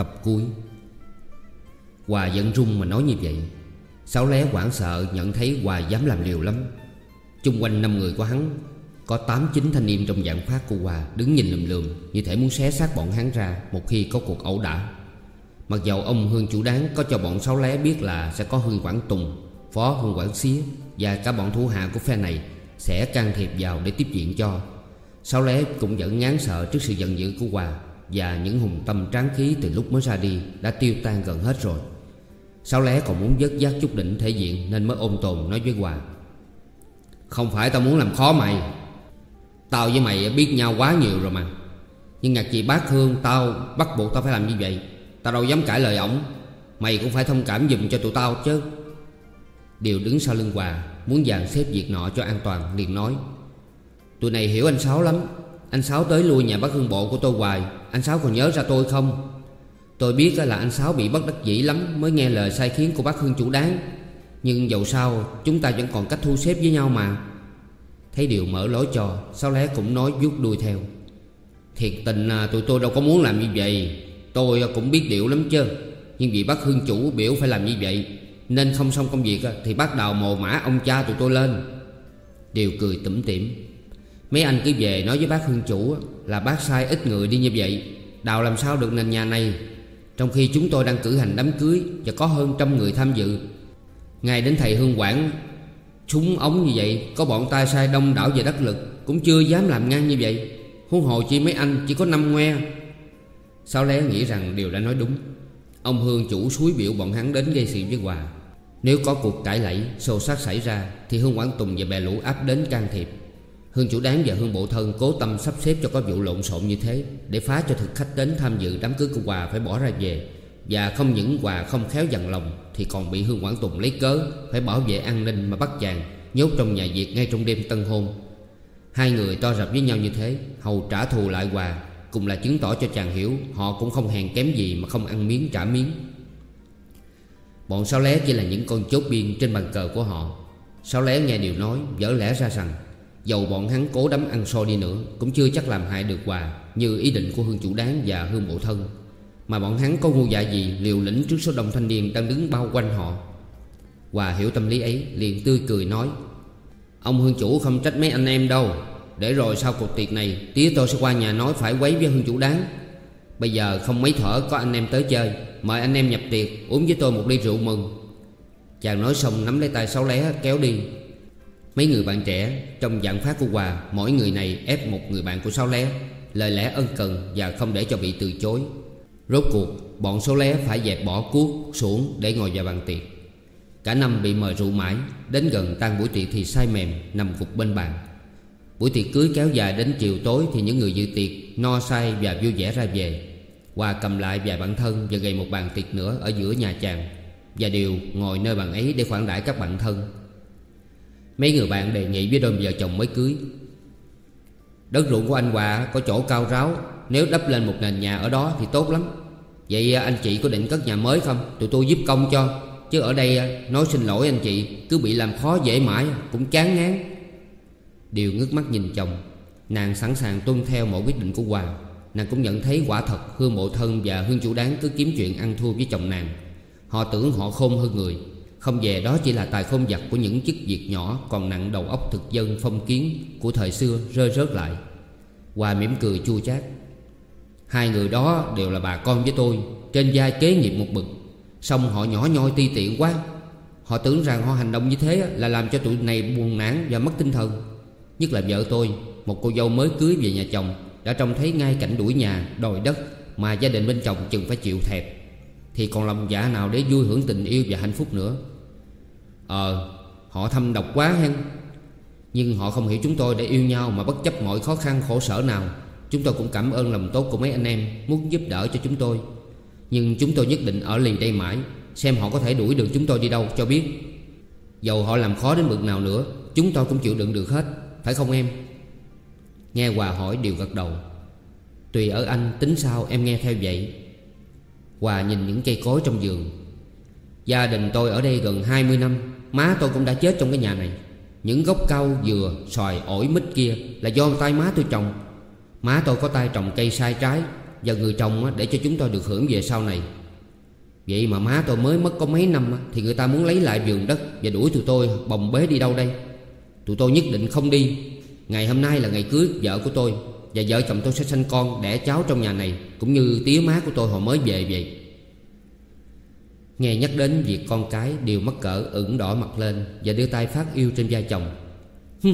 Tập cuối. Hòa giận rung mà nói như vậy, Sáu lé hoảng sợ nhận thấy Hòa dám làm liều lắm. Chung quanh năm người của hắn, Có tám chín thanh niên trong dạng phát của Hòa Đứng nhìn lùm lùm, Như thể muốn xé xác bọn hắn ra Một khi có cuộc ẩu đả. Mặc dầu ông Hương chủ đáng có cho bọn sáu lé biết là Sẽ có Hương Quảng Tùng, Phó Hương Quảng Xía Và cả bọn thủ hạ của phe này Sẽ can thiệp vào để tiếp diện cho. Sáu lé cũng vẫn ngán sợ trước sự giận dữ của Hòa và những hùng tâm tráng khí từ lúc mới ra đi Đã tiêu tan gần hết rồi. Sáu lẽ còn muốn dứt giác chút đỉnh thể diện Nên mới ôm tồn nói với Hòa Không phải tao muốn làm khó mày. Tao với mày biết nhau quá nhiều rồi mà. Nhưng nhạc chị bác Hương Tao bắt buộc tao phải làm như vậy? Tao đâu dám cãi lời ổng. Mày cũng phải thông cảm dùm cho tụi tao chứ. Điều đứng sau lưng Hòa Muốn dàn xếp việc nọ cho an toàn liền nói. Tụi này hiểu anh Sáu lắm. Anh Sáu tới lui nhà bác Hương Bộ của tôi hoài. Anh Sáu còn nhớ ra tôi không? Tôi biết là anh Sáu bị bất đắc dĩ lắm Mới nghe lời sai khiến của bác Hương chủ đáng. Nhưng dầu sao Chúng ta vẫn còn cách thu xếp với nhau mà. Thấy điều mở lối cho Sáu lẽ cũng nói vuốt đuôi theo. Thiệt tình à, tụi tôi đâu có muốn làm như vậy. Tôi à, cũng biết điệu lắm chứ. Nhưng vì bác Hương chủ biểu phải làm như vậy Nên không xong công việc Thì bắt đầu mồ mã ông cha tụi tôi lên. Điều cười tủm tỉm. Mấy anh cứ về nói với bác Hương chủ Là bác sai ít người đi như vậy. Đào làm sao được nền nhà này? Trong khi chúng tôi đang cử hành đám cưới Và có hơn trăm người tham dự. Ngay đến thầy Hương Quảng Súng ống như vậy, Có bọn tay sai đông đảo về đất lực, Cũng chưa dám làm ngang như vậy. Huống hồ chi mấy anh chỉ có năm ngoe. Sao lẽ nghĩ rằng điều đã nói đúng? Ông Hương chủ suối biểu bọn hắn đến gây sự với Hòa. Nếu có cuộc cãi lẫy Xô xát xảy ra, Thì Hương Quảng Tùng và bè lũ áp đến can thiệp. Hương chủ đáng và Hương bộ thân cố tâm sắp xếp cho có vụ lộn xộn như thế Để phá cho thực khách đến tham dự đám cưới của Hòa phải bỏ ra về. Và không những Hòa không khéo dằn lòng Thì còn bị Hương Quảng Tùng lấy cớ Phải bảo vệ an ninh mà bắt chàng Nhốt trong nhà Việt ngay trong đêm tân hôn. Hai người to rập với nhau như thế, Hầu trả thù lại Hòa Cùng là chứng tỏ cho chàng hiểu Họ cũng không hèn kém gì mà không ăn miếng trả miếng. Bọn sao lé chỉ là những con chốt biên trên bàn cờ của họ. Sao lé nghe điều nói, Dở lẽ ra rằng Dầu bọn hắn cố đấm ăn so đi nữa, Cũng chưa chắc làm hại được Hòa, Như ý định của Hương Chủ Đáng và Hương Bộ Thân. Mà bọn hắn có ngu dạ gì liều lĩnh trước số đông thanh niên đang đứng bao quanh họ? Hòa hiểu tâm lý ấy, liền tươi cười nói, Ông Hương Chủ không trách mấy anh em đâu. Để rồi sau cuộc tiệc này, Tía tôi sẽ qua nhà nói phải quấy với Hương Chủ Đáng Bây giờ không mấy thở có anh em tới chơi, Mời anh em nhập tiệc, Uống với tôi một ly rượu mừng. Chàng nói xong nắm lấy tay sáu lé, kéo đi. Mấy người bạn trẻ, trong dạng phát của Hòa, Mỗi người này ép một người bạn của Sáu Lé. Lời lẽ ân cần và không để cho bị từ chối. Rốt cuộc, bọn Sáu Lé phải dẹp bỏ cuốc xuống để ngồi vào bàn tiệc. Cả năm bị mời rượu mãi, Đến gần tan buổi tiệc thì say mềm, nằm gục bên bàn. Buổi tiệc cưới kéo dài đến chiều tối Thì những người dự tiệc no say và vui vẻ ra về. Hòa cầm lại vài bạn thân và gầy một bàn tiệc nữa ở giữa nhà chàng. Và đều ngồi nơi bàn ấy để khoản đãi các bạn thân. Mấy người bạn đề nghị với đôi vợ chồng mới cưới. Đất ruộng của anh Hòa có chỗ cao ráo, Nếu đắp lên một nền nhà ở đó thì tốt lắm. Vậy à, anh chị có định cất nhà mới không? Tụi tôi giúp công cho, Chứ ở đây à, nói xin lỗi anh chị, Cứ bị làm khó dễ mãi, Cũng chán ngán. Điều ngước mắt nhìn chồng, Nàng sẵn sàng tuân theo mọi quyết định của Hòa. Nàng cũng nhận thấy quả thật Hương bộ thân và Hương chủ đáng cứ kiếm chuyện ăn thua với chồng nàng. Họ tưởng họ khôn hơn người không về đó chỉ là tài không giặc của những chức việc nhỏ Còn nặng đầu óc thực dân phong kiến Của thời xưa rơi rớt lại. Hòa mỉm cười chua chát. Hai người đó đều là bà con với tôi Trên vai kế nghiệp một bực Xong họ nhỏ nhoi ti tiện quá. Họ tưởng rằng họ hành động như thế Là làm cho tụi này buồn nản và mất tinh thần. Nhất là vợ tôi Một cô dâu mới cưới về nhà chồng Đã trông thấy ngay cảnh đuổi nhà, đòi đất Mà gia đình bên chồng chừng phải chịu thẹp. Thì còn lòng dạ nào để vui hưởng tình yêu và hạnh phúc nữa? Ờ Họ thâm độc quá hen. Nhưng họ không hiểu chúng tôi để yêu nhau Mà bất chấp mọi khó khăn, khổ sở nào. Chúng tôi cũng cảm ơn lòng tốt của mấy anh em Muốn giúp đỡ cho chúng tôi. Nhưng chúng tôi nhất định ở lì đây mãi, Xem họ có thể đuổi được chúng tôi đi đâu, cho biết. Dầu họ làm khó đến mực nào nữa, Chúng tôi cũng chịu đựng được hết, Phải không em? Nghe Hòa hỏi đều gật đầu. Tùy ở anh, tính sao em nghe theo vậy? Hòa nhìn những cây cối trong vườn. Gia đình tôi ở đây gần 20 năm Má tôi cũng đã chết trong cái nhà này. Những gốc cau, dừa, xoài, ổi, mít kia Là do tay má tôi trồng. Má tôi có tay trồng cây sai trái Và người trồng để cho chúng tôi được hưởng về sau này. Vậy mà má tôi mới mất có mấy năm Thì người ta muốn lấy lại vườn đất Và đuổi tụi tôi bồng bế đi đâu đây? Tụi tôi nhất định không đi. Ngày hôm nay là ngày cưới vợ của tôi Và vợ chồng tôi sẽ sanh con đẻ cháu trong nhà này Cũng như tía má của tôi họ mới về vậy. Nghe nhắc đến việc con cái đều mắc cỡ ửng đỏ mặt lên Và đưa tay phát yêu trên vai chồng. Hừ,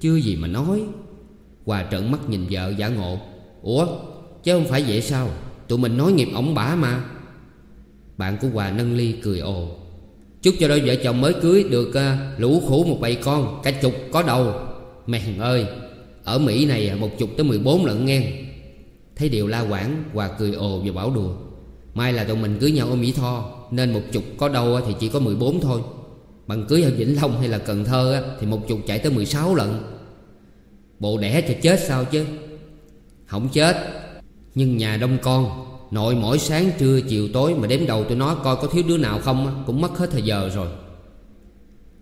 chưa gì mà nói. Hòa trợn mắt nhìn vợ giả ngộ. Ủa chứ không phải vậy sao? Tụi mình nói nghiệp ổng bả mà. Bạn của Hòa nâng ly cười ồ. Chúc cho đôi vợ chồng mới cưới được uh, lũ khủ một bầy con Cả chục có đầu. Mèn ơi Ở Mỹ này à, một chục tới mười bốn lận nghe. Thấy điều la quảng Hòa cười ồ và bảo đùa. Mai là tụi mình cưới nhau ở Mỹ Tho. Nên một chục có đâu thì chỉ có 14 thôi. Bằng cưới ở Vĩnh Long hay là Cần Thơ Thì một chục chạy tới 16 lần. Bộ đẻ cho chết sao chứ? Không chết, Nhưng nhà đông con, Nội mỗi sáng trưa chiều tối Mà đếm đầu tụi nó coi có thiếu đứa nào không Cũng mất hết thời giờ rồi.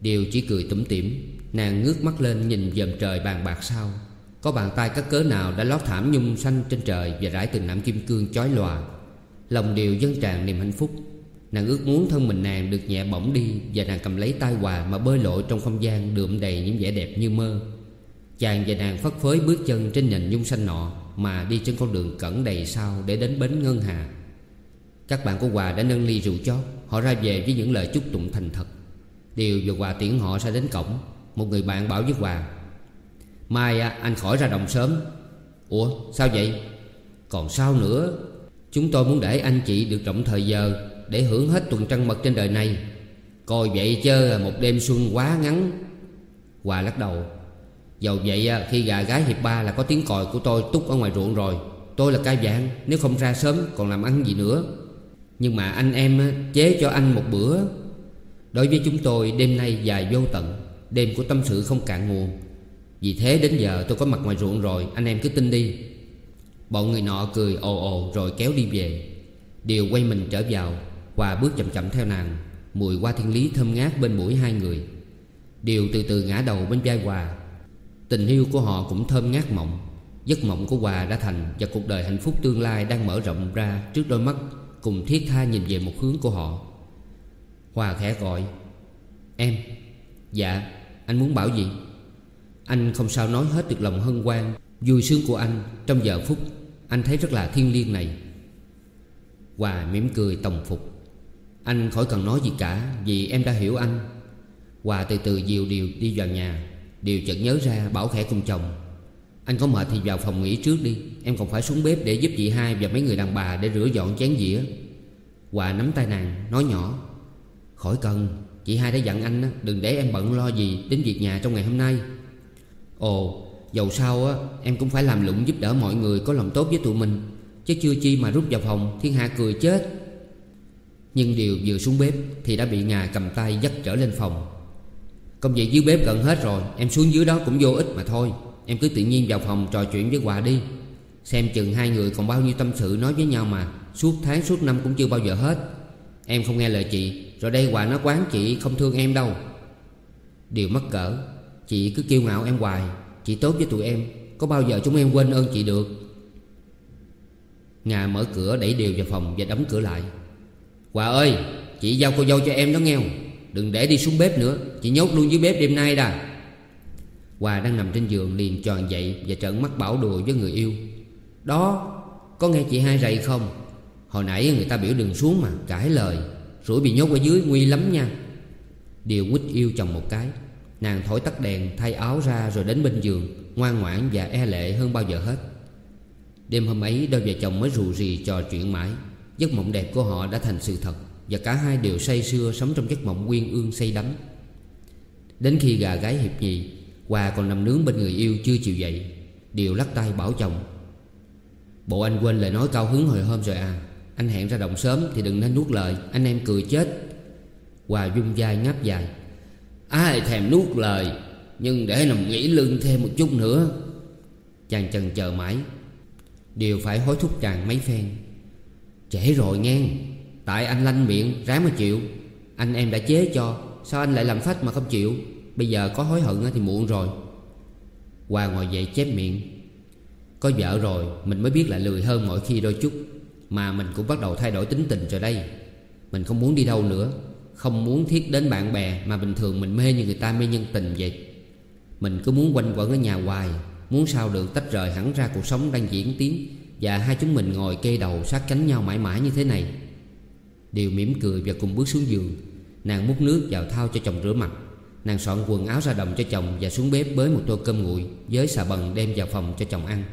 Điều chỉ cười tủm tỉm, Nàng ngước mắt lên nhìn dầm trời bàn bạc sao. Có bàn tay các cớ nào đã lót thảm nhung xanh trên trời Và rải từng nạm kim cương chói lòa. Lòng điều dân tràn niềm hạnh phúc. Nàng ước muốn thân mình nàng được nhẹ bỏng đi Và nàng cầm lấy tay quà mà bơi lội trong không gian đượm đầy những vẻ đẹp như mơ. Chàng và nàng phất phới bước chân trên nền nhung xanh nọ Mà đi trên con đường cẩn đầy sao để đến bến Ngân Hà. Các bạn của Hòa đã nâng ly rượu chót, Họ ra về với những lời chúc tụng thành thật. Điều và Hòa tiễn họ ra đến cổng, Một người bạn bảo với Hòa, Mai à, anh khỏi ra đồng sớm. Ủa, sao vậy? Còn sao nữa? Chúng tôi muốn để anh chị được rộng thời giờ. Để hưởng hết tuần trăng mật trên đời này. Coi vậy chớ một đêm xuân quá ngắn. Hòa lắc đầu. Dầu vậy à, khi gà gái hiệp ba là có tiếng còi của tôi túc ở ngoài ruộng rồi. Tôi là ca vạn Nếu không ra sớm còn làm ăn gì nữa. Nhưng mà anh em à, chế cho anh một bữa. Đối với chúng tôi, đêm nay dài vô tận, Đêm của tâm sự không cạn nguồn. Vì thế đến giờ tôi có mặt ngoài ruộng rồi, Anh em cứ tin đi. Bọn người nọ cười ồ ồ rồi kéo đi về. Điều quay mình trở vào. Hòa bước chậm chậm theo nàng, Mùi hoa thiên lý thơm ngát bên mũi hai người. Điều từ từ ngã đầu bên vai Hòa. Tình yêu của họ cũng thơm ngát mộng Giấc mộng của Hòa đã thành Và cuộc đời hạnh phúc tương lai đang mở rộng ra Trước đôi mắt cùng thiết tha nhìn về một hướng của họ. Hòa khẽ gọi, Em Dạ Anh muốn bảo gì? Anh không sao nói hết được lòng hân hoan, Vui sướng của anh Trong giờ phút Anh thấy rất là thiên liêng này. Hòa mỉm cười tòng phục. Anh khỏi cần nói gì cả, Vì em đã hiểu anh. Hòa từ từ dìu Điều đi vào nhà. Điều chợt nhớ ra bảo khẽ cùng chồng. Anh có mệt thì vào phòng nghỉ trước đi. Em còn phải xuống bếp để giúp chị hai Và mấy người đàn bà để rửa dọn chén dĩa. Hòa nắm tay nàng, nói nhỏ. Khỏi cần, Chị hai đã dặn anh đừng để em bận lo gì Đến việc nhà trong ngày hôm nay. Ồ, Dầu sao á, em cũng phải làm lụng giúp đỡ mọi người Có lòng tốt với tụi mình. Chứ chưa chi mà rút vào phòng Thiên Hạ cười chết. Nhưng điều vừa xuống bếp Thì đã bị Ngà cầm tay dắt trở lên phòng. Công việc dưới bếp gần hết rồi, Em xuống dưới đó cũng vô ích mà thôi. Em cứ tự nhiên vào phòng trò chuyện với Hòa đi. Xem chừng hai người còn bao nhiêu tâm sự nói với nhau mà, Suốt tháng, suốt năm cũng chưa bao giờ hết. Em không nghe lời chị, Rồi đây Hòa nó quán chị không thương em đâu. Điều mắc cỡ, Chị cứ kêu ngạo em hoài, Chị tốt với tụi em, Có bao giờ chúng em quên ơn chị được? Ngà mở cửa đẩy Điều vào phòng và đóng cửa lại. Hòa ơi, Chị giao cô dâu cho em đó nghe Đừng để đi xuống bếp nữa, Chị nhốt luôn dưới bếp đêm nay đã. Hòa đang nằm trên giường liền tròn dậy Và trợn mắt bảo đùa với người yêu. Đó, Có nghe chị hai rầy không? Hồi nãy người ta biểu đừng xuống mà, Cãi lời. Rủi bị nhốt ở dưới nguy lắm nha. Điều quýt yêu chồng một cái. Nàng thổi tắt đèn, thay áo ra rồi đến bên giường, Ngoan ngoãn và e lệ hơn bao giờ hết. Đêm hôm ấy, đôi vợ chồng mới rù rì trò chuyện mãi. Giấc mộng đẹp của họ đã thành sự thật, Và cả hai đều say sưa sống trong giấc mộng quyên ương say đắm. Đến khi gà gái hiệp nhì Hòa còn nằm nướng bên người yêu chưa chịu dậy Điều lắc tay bảo chồng. Bộ anh quên lời nói cao hứng hồi hôm rồi à Anh hẹn ra đồng sớm thì đừng nên nuốt lời, Anh em cười chết. Hòa dung vai ngáp dài, Ai thèm nuốt lời, Nhưng để nằm nghỉ lưng thêm một chút nữa. Chàng chần chờ mãi, Đều phải hối thúc chàng mấy phen. Trễ rồi nghe. Tại anh lanh miệng, ráng mà chịu. Anh em đã chế cho, Sao anh lại làm phách mà không chịu? Bây giờ có hối hận thì muộn rồi. Hoa ngồi dậy chép miệng. Có vợ rồi, Mình mới biết là lười hơn mọi khi đôi chút. Mà mình cũng bắt đầu thay đổi tính tình rồi đây. Mình không muốn đi đâu nữa. Không muốn thiết đến bạn bè Mà bình thường mình mê như người ta mê nhân tình vậy. Mình cứ muốn quanh quẩn ở nhà hoài. Muốn sao được tách rời hẳn ra cuộc sống đang diễn tiến. Và hai chúng mình ngồi kê đầu sát cánh nhau mãi mãi như thế này. Điều mỉm cười và cùng bước xuống giường Nàng múc nước vào thao cho chồng rửa mặt. Nàng soạn quần áo ra đồng cho chồng Và xuống bếp bới một tô cơm nguội Với xà bần đem vào phòng cho chồng ăn.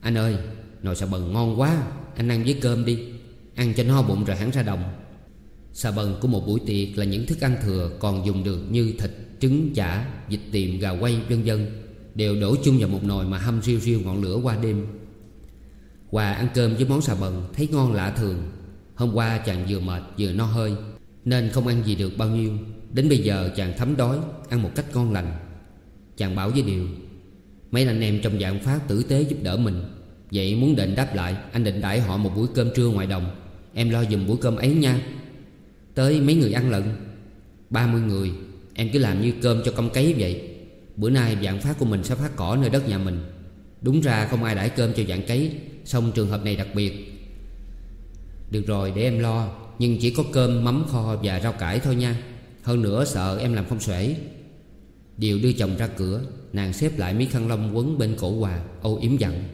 Anh ơi Nồi xà bần ngon quá Anh ăn với cơm đi. Ăn cho no bụng rồi hẳn ra đồng. Xà bần của một buổi tiệc là những thức ăn thừa Còn dùng được như thịt, trứng, chả, vịt tiềm, gà quay vân vân Đều đổ chung vào một nồi mà hâm riêu riêu ngọn lửa qua đêm. Hòa ăn cơm với món xà bần Thấy ngon lạ thường. Hôm qua chàng vừa mệt vừa no hơi, Nên không ăn gì được bao nhiêu. Đến bây giờ chàng thấm đói, Ăn một cách ngon lành. Chàng bảo với Điều, Mấy anh em trong dạng phát tử tế giúp đỡ mình. Vậy muốn định đáp lại, Anh định đãi họ một buổi cơm trưa ngoài đồng. Em lo dùm buổi cơm ấy nha. Tới mấy người ăn lận? 30 người. Em cứ làm như cơm cho công cấy vậy. Bữa nay dạng phát của mình sẽ phát cỏ nơi đất nhà mình. Đúng ra không ai đãi cơm cho dạng cấy. Xong trường hợp này đặc biệt. Được rồi để em lo. Nhưng chỉ có cơm, mắm kho và rau cải thôi nha. Hơn nữa sợ em làm không xuể. Điều đưa chồng ra cửa Nàng xếp lại miếng khăn lông quấn bên cổ Hòa Âu yếm dặn.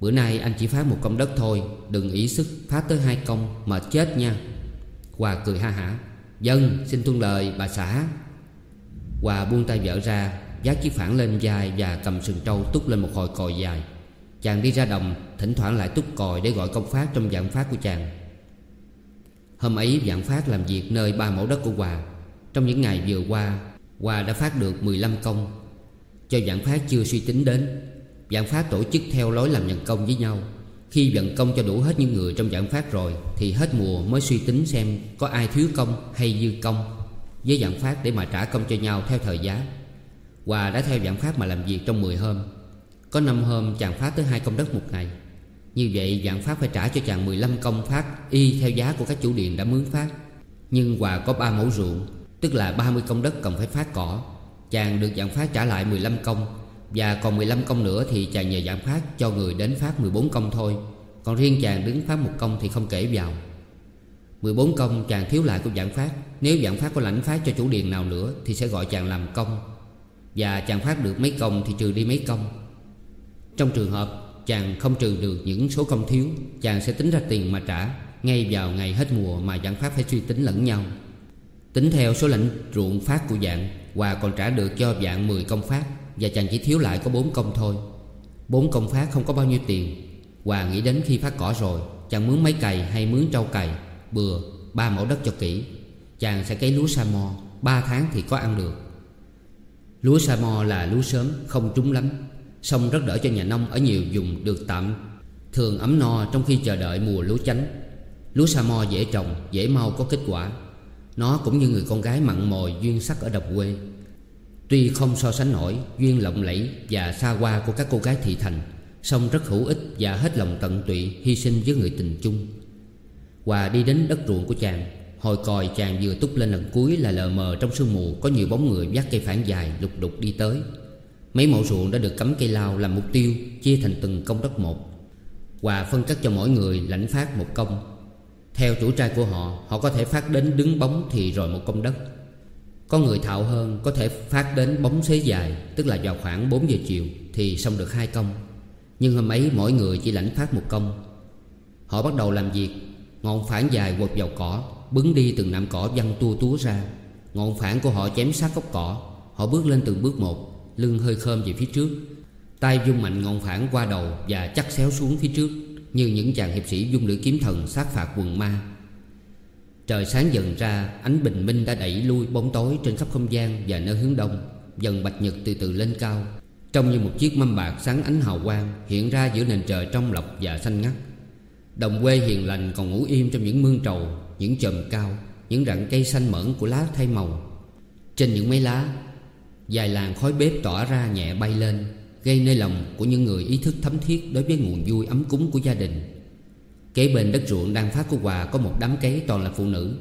Bữa nay anh chỉ phá một công đất thôi Đừng ý sức phá tới hai công Mệt chết nha. Hòa cười ha hả. Dân xin tuân lời bà xã. Hòa buông tay vợ ra Giác chiếc phản lên dài Và cầm sừng trâu túc lên một hồi còi dài. Chàng đi ra đồng, Thỉnh thoảng lại túc còi để gọi công phát Trong dạng phát của chàng. Hôm ấy dạng phát làm việc nơi ba mẫu đất của Hòa. Trong những ngày vừa qua, Hòa đã phát được 15 công. Cho dạng phát chưa suy tính đến Dạng phát tổ chức theo lối làm nhận công với nhau. Khi vận công cho đủ hết những người trong dạng phát rồi, Thì hết mùa mới suy tính xem Có ai thiếu công hay dư công Với dạng phát để mà trả công cho nhau theo thời giá. Hòa đã theo dạng phát mà làm việc trong 10 hôm. Có năm hôm chàng phát tới hai công đất một ngày. Như vậy dạng phát phải trả cho chàng 15 công phát Y theo giá của các chủ điện đã mướn phát. Nhưng Hòa có 3 mẫu ruộng, Tức là 30 công đất cần phải phát cỏ. Chàng được dạng phát trả lại 15 công, Và còn 15 công nữa thì chàng nhờ dạng phát cho người đến phát 14 công thôi. Còn riêng chàng đứng phát một công thì không kể vào. 14 công chàng thiếu lại của dạng phát Nếu dạng phát có lãnh phát cho chủ điền nào nữa Thì sẽ gọi chàng làm công. Và chàng phát được mấy công thì trừ đi mấy công. Trong trường hợp chàng không trừ được những số công thiếu Chàng sẽ tính ra tiền mà trả Ngay vào ngày hết mùa mà dạng phát phải suy tính lẫn nhau. Tính theo số lãnh ruộng phát của dạng Hòa còn trả được cho dạng 10 công phát Và chàng chỉ thiếu lại có 4 công thôi. 4 công phát không có bao nhiêu tiền. Hòa nghĩ đến khi phát cỏ rồi Chàng mướn máy cày hay mướn trâu cày Bừa, ba mẫu đất cho kỹ. Chàng sẽ cấy lúa sa mò Ba tháng thì có ăn được. Lúa sa mò là lúa sớm Không trúng lắm. Song rất đỡ cho nhà nông ở nhiều vùng được tạm. Thường ấm no trong khi chờ đợi mùa lúa chánh. Lúa sa mo dễ trồng, Dễ mau có kết quả. Nó cũng như người con gái mặn mòi duyên sắc ở độc quê. Tuy không so sánh nổi Duyên lộng lẫy và xa hoa của các cô gái thị thành, song rất hữu ích và hết lòng tận tụy Hy sinh với người tình chung. Hòa đi đến đất ruộng của chàng, Hồi còi chàng vừa túc lên lần cuối là lờ mờ trong sương mù Có nhiều bóng người vác cây phản dài lục đục đi tới. Mấy mẫu ruộng đã được cắm cây lao làm mục tiêu, Chia thành từng công đất một. Và phân cắt cho mỗi người lãnh phát một công. Theo chủ trai của họ Họ có thể phát đến đứng bóng thì rồi một công đất. Có người thạo hơn Có thể phát đến bóng xế dài, Tức là vào khoảng 4 giờ chiều Thì xong được hai công. Nhưng hôm ấy mỗi người chỉ lãnh phát một công. Họ bắt đầu làm việc, Ngọn phản dài quật vào cỏ, Bứng đi từng nạm cỏ văng tua túa ra. Ngọn phản của họ chém sát gốc cỏ, Họ bước lên từng bước một. Lưng hơi khơm về phía trước. Tay dung mạnh ngọn phản qua đầu Và chắc xéo xuống phía trước, Như những chàng hiệp sĩ dung lưỡi kiếm thần sát phạt quần ma. Trời sáng dần ra, Ánh bình minh đã đẩy lui bóng tối Trên khắp không gian và nơi hướng đông, Dần bạch nhật từ từ lên cao, Trông như một chiếc mâm bạc sáng ánh hào quang Hiện ra giữa nền trời trong lọc và xanh ngắt. Đồng quê hiền lành còn ngủ im trong những mương trầu, Những chòm cao, Những rặng cây xanh mởn của lá thay màu. Trên những mấy lá Dài làng khói bếp tỏa ra nhẹ bay lên, Gây nơi lòng của những người ý thức thấm thiết Đối với nguồn vui ấm cúng của gia đình. Kế bên đất ruộng đang phát của Hòa Có một đám cấy toàn là phụ nữ.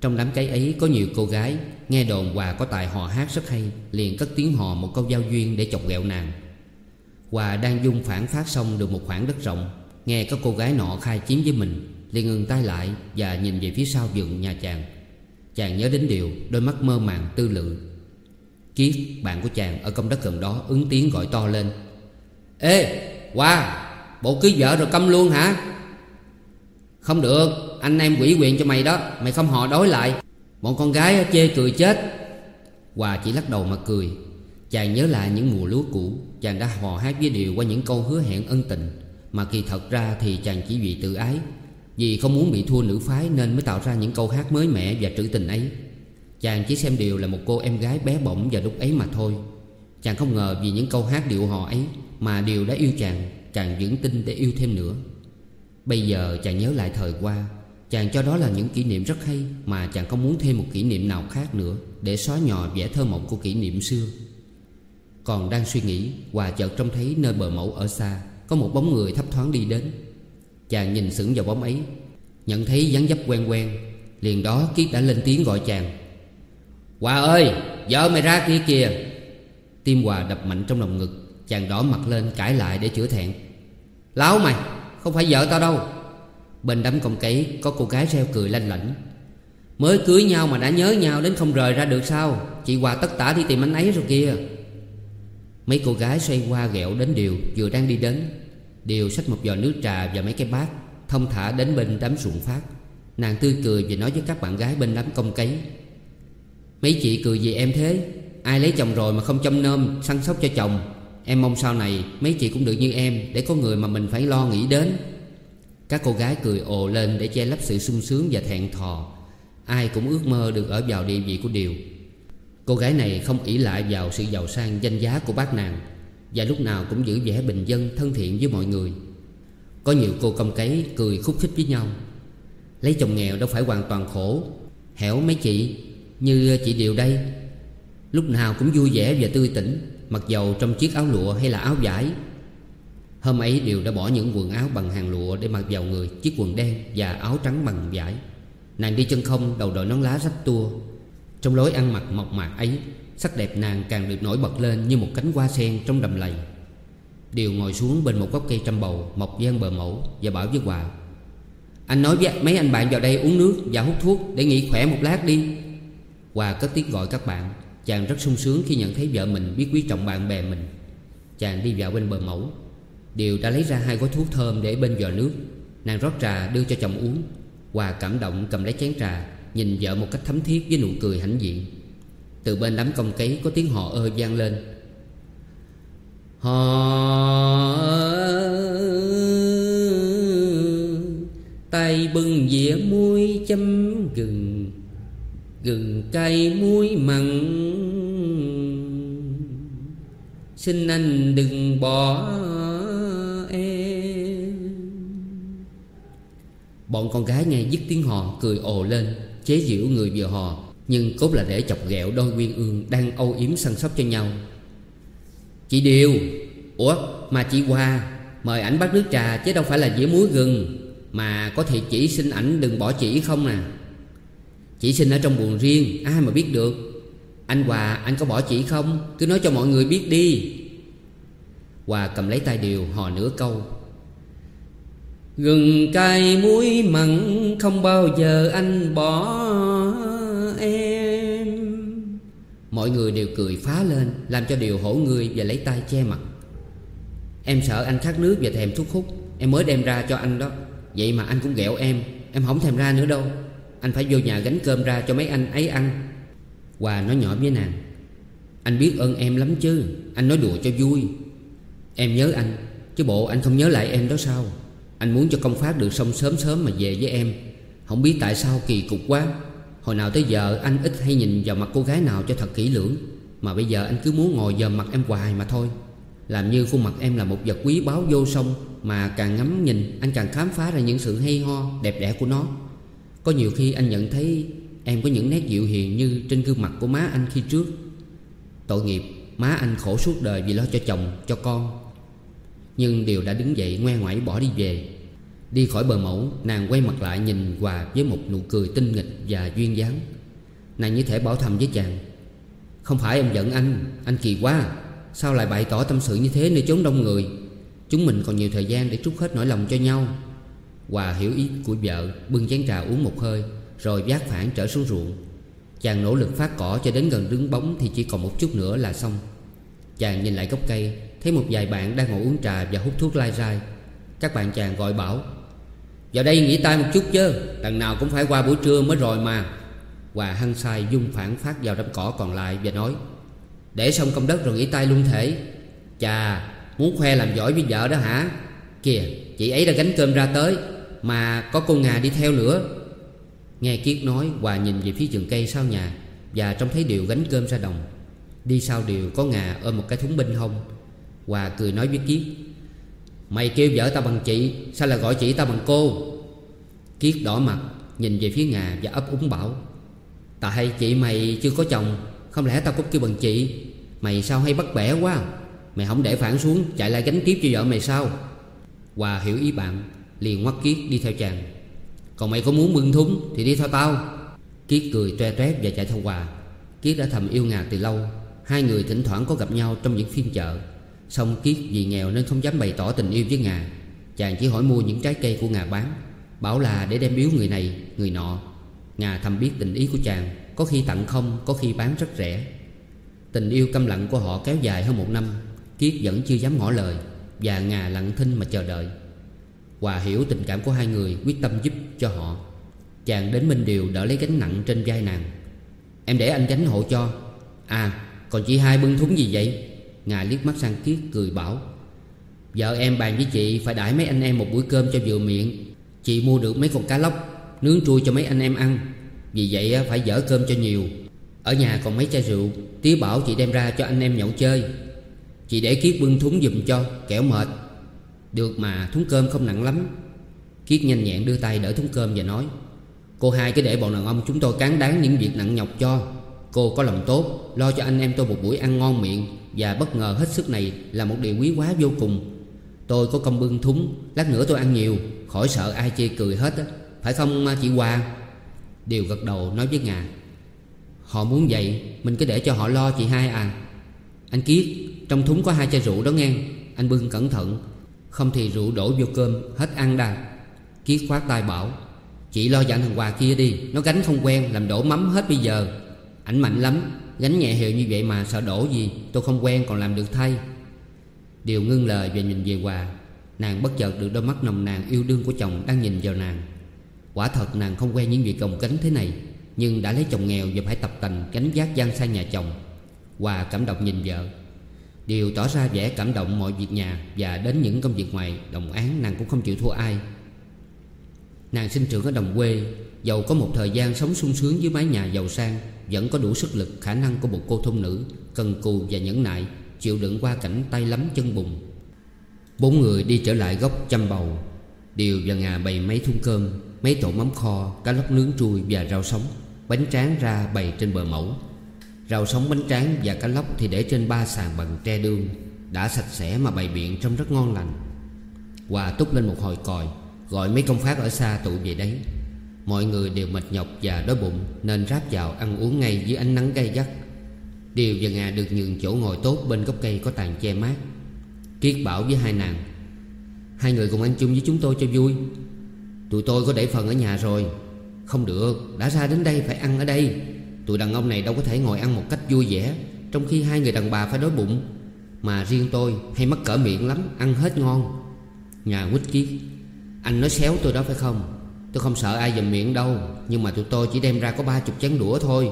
Trong đám cấy ấy có nhiều cô gái, Nghe đồn Hòa có tài hò hát rất hay, Liền cất tiếng hò một câu giao duyên để chọc ghẹo nàng. Hòa đang dung phản phát xong được một khoảng đất rộng, Nghe có cô gái nọ khai chiếm với mình, liền ngừng tay lại Và nhìn về phía sau vườn nhà chàng. Chàng nhớ đến điều Đôi mắt mơ màng tư lự. Kiết bạn của chàng ở công đất gần đó Ứng tiếng gọi to lên. Ê, qua, Bộ cưới vợ rồi câm luôn hả? Không được, Anh em quỷ quyền cho mày đó, Mày không họ đối lại. Bọn con gái chê cười chết. Hòa chỉ lắc đầu mà cười. Chàng nhớ lại những mùa lúa cũ, Chàng đã hò hát với điều qua những câu hứa hẹn ân tình. Mà kỳ thật ra thì chàng chỉ vì tự ái, Vì không muốn bị thua nữ phái Nên mới tạo ra những câu hát mới mẻ và trữ tình ấy. Chàng chỉ xem điều là một cô em gái bé bỏng vào lúc ấy mà thôi. Chàng không ngờ vì những câu hát điệu hò ấy Mà điều đã yêu chàng Chàng dưỡng tin để yêu thêm nữa. Bây giờ chàng nhớ lại thời qua, Chàng cho đó là những kỷ niệm rất hay Mà chàng không muốn thêm một kỷ niệm nào khác nữa Để xóa nhòa vẻ thơ mộng của kỷ niệm xưa. Còn đang suy nghĩ, Hòa chợt trông thấy nơi bờ mẫu ở xa, Có một bóng người thấp thoáng đi đến. Chàng nhìn sững vào bóng ấy, Nhận thấy dáng dấp quen quen, Liền đó Kiết đã lên tiếng gọi chàng. Hòa ơi Vợ mày ra kia kìa. Tim Hòa đập mạnh trong lòng ngực, Chàng đỏ mặt lên cãi lại để chữa thẹn. Láo mày, Không phải vợ tao đâu. Bên đám công cấy có cô gái reo cười lanh lảnh. Mới cưới nhau mà đã nhớ nhau đến không rời ra được sao? Chị Hòa tất tả đi tìm anh ấy rồi kia Mấy cô gái xoay qua ghẹo đến Điều vừa đang đi đến. Điều xách một giò nước trà và mấy cái bát, Thông thả đến bên đám ruộng phát. Nàng tươi cười và nói với các bạn gái bên đám công cấy. Mấy chị cười gì em thế. Ai lấy chồng rồi mà không chăm nom, Săn sóc cho chồng. Em mong sau này mấy chị cũng được như em, Để có người mà mình phải lo nghĩ đến. Các cô gái cười ồ lên Để che lấp sự sung sướng và thẹn thò. Ai cũng ước mơ được ở vào địa vị của Điều. Cô gái này không ỷ lại vào sự giàu sang danh giá của bác nàng, Và lúc nào cũng giữ vẻ bình dân, thân thiện với mọi người. Có nhiều cô công cấy cười khúc khích với nhau. Lấy chồng nghèo đâu phải hoàn toàn khổ. Hẻo mấy chị? Như chị Điều đây, Lúc nào cũng vui vẻ và tươi tỉnh, Mặc dầu trong chiếc áo lụa hay là áo vải. Hôm ấy Điều đã bỏ những quần áo bằng hàng lụa Để mặc vào người chiếc quần đen và áo trắng bằng vải. Nàng đi chân không, đầu đội nón lá rách tua. Trong lối ăn mặc mộc mạc ấy, Sắc đẹp nàng càng được nổi bật lên Như một cánh hoa sen trong đầm lầy. Điều ngồi xuống bên một gốc cây trăm bầu, Mọc gian bờ mẫu Và bảo với Hòa Anh nói với mấy anh bạn vào đây uống nước và hút thuốc Để nghỉ khỏe một lát đi. Hòa cất tiếng gọi các bạn, Chàng rất sung sướng khi nhận thấy vợ mình biết quý trọng bạn bè mình. Chàng đi vào bên bờ mẫu. Điều đã lấy ra hai gói thuốc thơm để bên giò nước. Nàng rót trà đưa cho chồng uống. Hòa cảm động cầm lấy chén trà, Nhìn vợ một cách thấm thiết với nụ cười hãnh diện. Từ bên đám công cấy có tiếng họ ơ vang lên. Họ tay bưng dĩa muối chấm gừng. Gừng cay muối mặn. Xin anh đừng bỏ em. Bọn con gái nghe dứt tiếng hò, cười ồ lên, Chế giễu người vừa hò, Nhưng cốt là để chọc ghẹo đôi quyên ương Đang âu yếm săn sóc cho nhau. Chị Điều, Ủa, mà chị Hoa Mời ảnh bắt nước trà chứ đâu phải là dĩa muối gừng, Mà có thể chỉ xin ảnh đừng bỏ chỉ không nè chỉ sinh ở trong buồn riêng, Ai mà biết được? Anh Hòa, anh có bỏ chị không? Cứ nói cho mọi người biết đi. Hòa cầm lấy tay Điều hò nửa câu. Gừng cay muối mặn, Không bao giờ anh bỏ em. Mọi người đều cười phá lên, Làm cho Điều hổ người và lấy tay che mặt. Em sợ anh khát nước và thèm thuốc hút. Em mới đem ra cho anh đó. Vậy mà anh cũng ghẹo em. Em không thèm ra nữa đâu anh phải vô nhà gánh cơm ra cho mấy anh ấy ăn. Hòa nói nhỏ với nàng. Anh biết ơn em lắm chứ. Anh nói đùa cho vui. Em nhớ anh, Chứ bộ anh không nhớ lại em đó sao? Anh muốn cho công phát được xong sớm sớm mà về với em. Không biết tại sao kỳ cục quá. Hồi nào tới giờ anh ít hay nhìn vào mặt cô gái nào cho thật kỹ lưỡng. Mà bây giờ anh cứ muốn ngồi dòm mặt em hoài mà thôi. Làm như khuôn mặt em là một vật quý báu vô song, Mà càng ngắm nhìn anh càng khám phá ra những sự hay ho, đẹp đẽ của nó. Có nhiều khi anh nhận thấy em có những nét dịu hiền như trên gương mặt của má anh khi trước. Tội nghiệp, má anh khổ suốt đời vì lo cho chồng, cho con. Nhưng điều đã đứng dậy ngoe ngoải bỏ đi về. Đi khỏi bờ mẫu, Nàng quay mặt lại nhìn Hòa với một nụ cười tinh nghịch và duyên dáng. Nàng như thể bảo thầm với chàng, Không phải em giận anh Anh kỳ quá. Sao lại bày tỏ tâm sự như thế nơi chốn đông người? Chúng mình còn nhiều thời gian để trút hết nỗi lòng cho nhau. Hòa hiểu ý của vợ, Bưng chén trà uống một hơi, Rồi vác phản trở xuống ruộng. Chàng nỗ lực phát cỏ cho đến gần đứng bóng Thì chỉ còn một chút nữa là xong. Chàng nhìn lại gốc cây, Thấy một vài bạn đang ngồi uống trà và hút thuốc lai rai. Các bạn chàng gọi bảo, Vào đây nghỉ tay một chút chứ, Đằng nào cũng phải qua buổi trưa mới rồi mà. Hòa hăng sai dung phản phát vào đám cỏ còn lại và nói, Để xong công đất rồi nghỉ tay luôn thể. Chà, muốn khoe làm giỏi với vợ đó hả? Kìa, chị ấy đã gánh cơm ra tới. Mà có cô Ngà đi theo nữa. Nghe Kiết nói, Hòa nhìn về phía rừng cây sau nhà Và trông thấy Điều gánh cơm ra đồng. Đi sau Điều có Ngà ôm một cái thúng binh hông. Hòa cười nói với Kiết, Mày kêu vợ tao bằng chị, Sao lại gọi chị tao bằng cô? Kiết đỏ mặt, Nhìn về phía Ngà và ấp úng bảo, Tại chị mày chưa có chồng, Không lẽ tao cũng kêu bằng chị? Mày sao hay bắt bẻ quá? Mày không để phản xuống, Chạy lại gánh kiếp cho vợ mày sao? Hòa hiểu ý bạn Liền ngoắt Kiết đi theo chàng. Còn mày có muốn bưng thúng Thì đi theo tao. Kiết cười toe toét và chạy theo Hòa Kiết đã thầm yêu Ngà từ lâu. Hai người thỉnh thoảng có gặp nhau trong những phiên chợ. Xong Kiết vì nghèo nên không dám bày tỏ tình yêu với Ngà. Chàng chỉ hỏi mua những trái cây của Ngà bán Bảo là để đem biếu người này, người nọ. Ngà thầm biết tình ý của chàng Có khi tặng không, có khi bán rất rẻ. Tình yêu câm lặng của họ kéo dài hơn một năm Kiết vẫn chưa dám ngỏ lời Và Ngà lặng thinh mà chờ đợi. Hòa hiểu tình cảm của hai người, Quyết tâm giúp cho họ. Chàng đến Minh Điều đỡ lấy gánh nặng trên vai nàng. Em để anh gánh hộ cho. À còn chị hai bưng thúng gì vậy? Ngài liếc mắt sang Kiết, cười bảo, Vợ em bàn với chị Phải đãi mấy anh em một buổi cơm cho vừa miệng. Chị mua được mấy con cá lóc, Nướng trui cho mấy anh em ăn. Vì vậy phải dở cơm cho nhiều. Ở nhà còn mấy chai rượu, Tía bảo chị đem ra cho anh em nhậu chơi. Chị để Kiết bưng thúng giùm cho, Kẻo mệt. Được mà thúng cơm không nặng lắm. Kiết nhanh nhẹn đưa tay đỡ thúng cơm và nói, Cô hai cứ để bọn đàn ông chúng tôi cán đáng những việc nặng nhọc cho. Cô có lòng tốt, Lo cho anh em tôi một buổi ăn ngon miệng Và bất ngờ hết sức này là một điều quý quá vô cùng. Tôi có công bưng thúng, Lát nữa tôi ăn nhiều, Khỏi sợ ai chê cười hết á. Phải không à, chị Hoa Điều gật đầu nói với Ngà, Họ muốn vậy, Mình cứ để cho họ lo chị hai à. Anh Kiết, Trong thúng có hai chai rượu đó nghe, Anh bưng cẩn thận không thì rượu đổ vô cơm, Hết ăn đà Kiết khoát tay bảo, Chị lo dặn thằng Hòa kia đi, Nó gánh không quen, Làm đổ mắm hết bây giờ. Ảnh mạnh lắm, Gánh nhẹ hiệu như vậy mà sợ đổ gì, Tôi không quen còn làm được thay. Điều ngưng lời và nhìn về Hòa, Nàng bất chợt được đôi mắt nồng nàn yêu đương của chồng đang nhìn vào nàng. Quả thật nàng không quen những việc gồng gánh thế này, Nhưng đã lấy chồng nghèo và phải tập tành gánh vác gian sang nhà chồng. Hòa cảm động nhìn vợ. Điều tỏ ra vẻ cảm động mọi việc nhà Và đến những công việc ngoài đồng án nàng cũng không chịu thua ai. Nàng sinh trưởng ở đồng quê Dầu có một thời gian sống sung sướng dưới mái nhà giàu sang Vẫn có đủ sức lực khả năng của một cô thôn nữ Cần cù và nhẫn nại Chịu đựng qua cảnh tay lắm chân bùng Bốn người đi trở lại góc chăm bầu Điều và Ngà bày mấy thúng cơm Mấy tổ mắm kho, cá lóc nướng trui và rau sống Bánh tráng ra bày trên bờ mẫu. Rau sống bánh tráng và cá lóc thì để trên ba sàn bằng tre đương, Đã sạch sẽ mà bày biện trông rất ngon lành. Hòa túc lên một hồi còi, Gọi mấy công phát ở xa tụ về đấy. Mọi người đều mệt nhọc và đói bụng, Nên ráp vào ăn uống ngay dưới ánh nắng gay gắt. Điều và Ngà được nhường chỗ ngồi tốt bên gốc cây có tàn che mát. Kiết bảo với hai nàng, Hai người cùng ăn chung với chúng tôi cho vui. Tụi tôi có để phần ở nhà rồi, Không được, Đã ra đến đây phải ăn ở đây. Tụi đàn ông này đâu có thể ngồi ăn một cách vui vẻ, Trong khi hai người đàn bà phải đói bụng. Mà riêng tôi hay mắc cỡ miệng lắm, Ăn hết ngon. Nhà quýt kiết. Anh nói xéo tôi đó phải không? Tôi không sợ ai dùm miệng đâu, Nhưng mà tụi tôi chỉ đem ra có ba chục chén đũa thôi.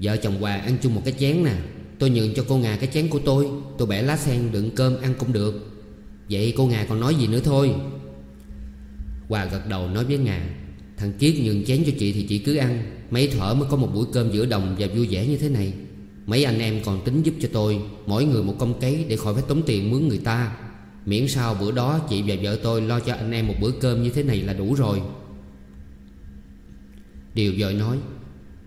Vợ chồng Hòa ăn chung một cái chén nè. Tôi nhường cho cô Ngà cái chén của tôi. Tôi bẻ lá sen đựng cơm ăn cũng được. Vậy cô Ngà còn nói gì nữa thôi? Hòa gật đầu nói với Ngà. Thằng Kiết nhường chén cho chị thì chị cứ ăn. Mấy thở mới có một buổi cơm giữa đồng và vui vẻ như thế này. Mấy anh em còn tính giúp cho tôi, Mỗi người một công cấy để khỏi phải tốn tiền mướn người ta. Miễn sao bữa đó chị và vợ tôi lo cho anh em một bữa cơm như thế này là đủ rồi. Điều vội nói,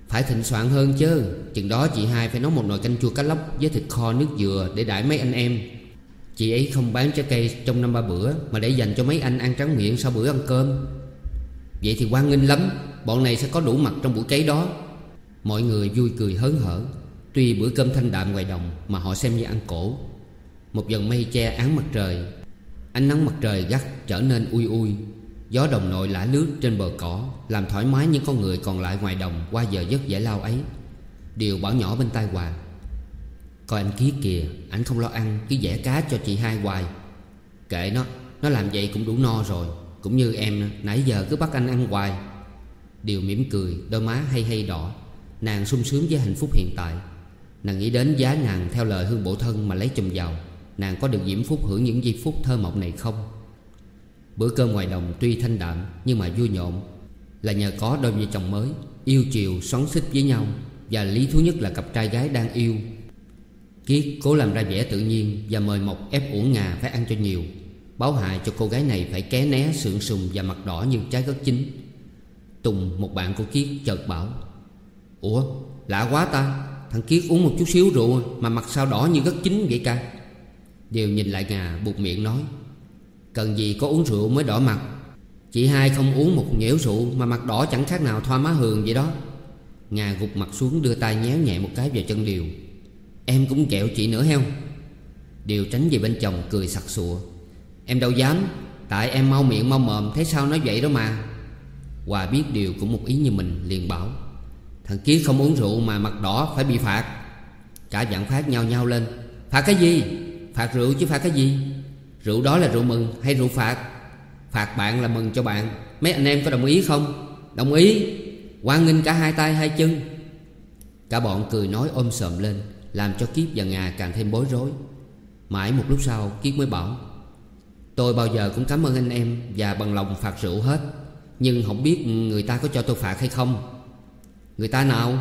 Phải thịnh soạn hơn chứ. Chừng đó chị hai phải nấu một nồi canh chua cá lóc Với thịt kho nước dừa để đãi mấy anh em. Chị ấy không bán trái cây trong năm ba bữa Mà để dành cho mấy anh ăn trắng miệng sau bữa ăn cơm. Vậy thì quan nghênh lắm. Bọn này sẽ có đủ mặt trong buổi cấy đó. Mọi người vui cười hớn hở. Tuy bữa cơm thanh đạm ngoài đồng Mà họ xem như ăn cổ. Một dần mây che án mặt trời. Ánh nắng mặt trời gắt trở nên ui ui. Gió đồng nội lả lướt trên bờ cỏ, Làm thoải mái những con người còn lại ngoài đồng Qua giờ giấc giải lao ấy. Điều bảo nhỏ bên tai Hòa. Coi anh ký kìa Anh không lo ăn, cứ vẽ cá cho chị hai hoài. Kệ nó Nó làm vậy cũng đủ no rồi. Cũng như em, nãy giờ cứ bắt anh ăn hoài. Điều mỉm cười, Đôi má hay hay đỏ. Nàng sung sướng với hạnh phúc hiện tại. Nàng nghĩ đến giá nàng theo lời hương bộ thân mà lấy chùm vào. Nàng có được diễm phúc hưởng những giây phút thơ mộng này không? Bữa cơm ngoài đồng tuy thanh đạm, Nhưng mà vui nhộn. Là nhờ có đôi vợ chồng mới, Yêu chiều, xoắn xích với nhau. Và lý thú nhất là cặp trai gái đang yêu. Kiết cố làm ra vẻ tự nhiên Và mời Mộc ép uổng ngà phải ăn cho nhiều. Báo hại cho cô gái này phải ké né, sượng sùng và mặt đỏ như trái gất chín. Tùng, một bạn của Kiết, chợt bảo, Ủa, lạ quá ta, Thằng Kiết uống một chút xíu rượu Mà mặt sao đỏ như gất chín vậy ca? Điều nhìn lại ngà buộc miệng nói, Cần gì có uống rượu mới đỏ mặt? Chị hai không uống một nhễu rượu Mà mặt đỏ chẳng khác nào thoa má hường vậy đó. Ngà gục mặt xuống, đưa tay nhéo nhẹ một cái vào chân Điều Em cũng kẹo chị nữa heo. Điều tránh về bên chồng cười sặc sụa. Em đâu dám. Tại em mau miệng mau mồm, Thấy sao nói vậy đó mà. Hòa biết Điều cũng một ý như mình, liền bảo. Thằng Kiết không uống rượu mà mặt đỏ phải bị phạt. Cả dặn phát nhau nhau lên. Phạt cái gì? Phạt rượu chứ phạt cái gì? Rượu đó là rượu mừng hay rượu phạt? Phạt bạn là mừng cho bạn. Mấy anh em có đồng ý không? Đồng ý. Quang nghênh cả hai tay, hai chân. Cả bọn cười nói ôm sờm lên, Làm cho Kiếp và Ngà càng thêm bối rối. Mãi một lúc sau, Kiếp mới bảo. Tôi bao giờ cũng cảm ơn anh em Và bằng lòng phạt rượu hết. Nhưng không biết người ta có cho tôi phạt hay không. Người ta nào?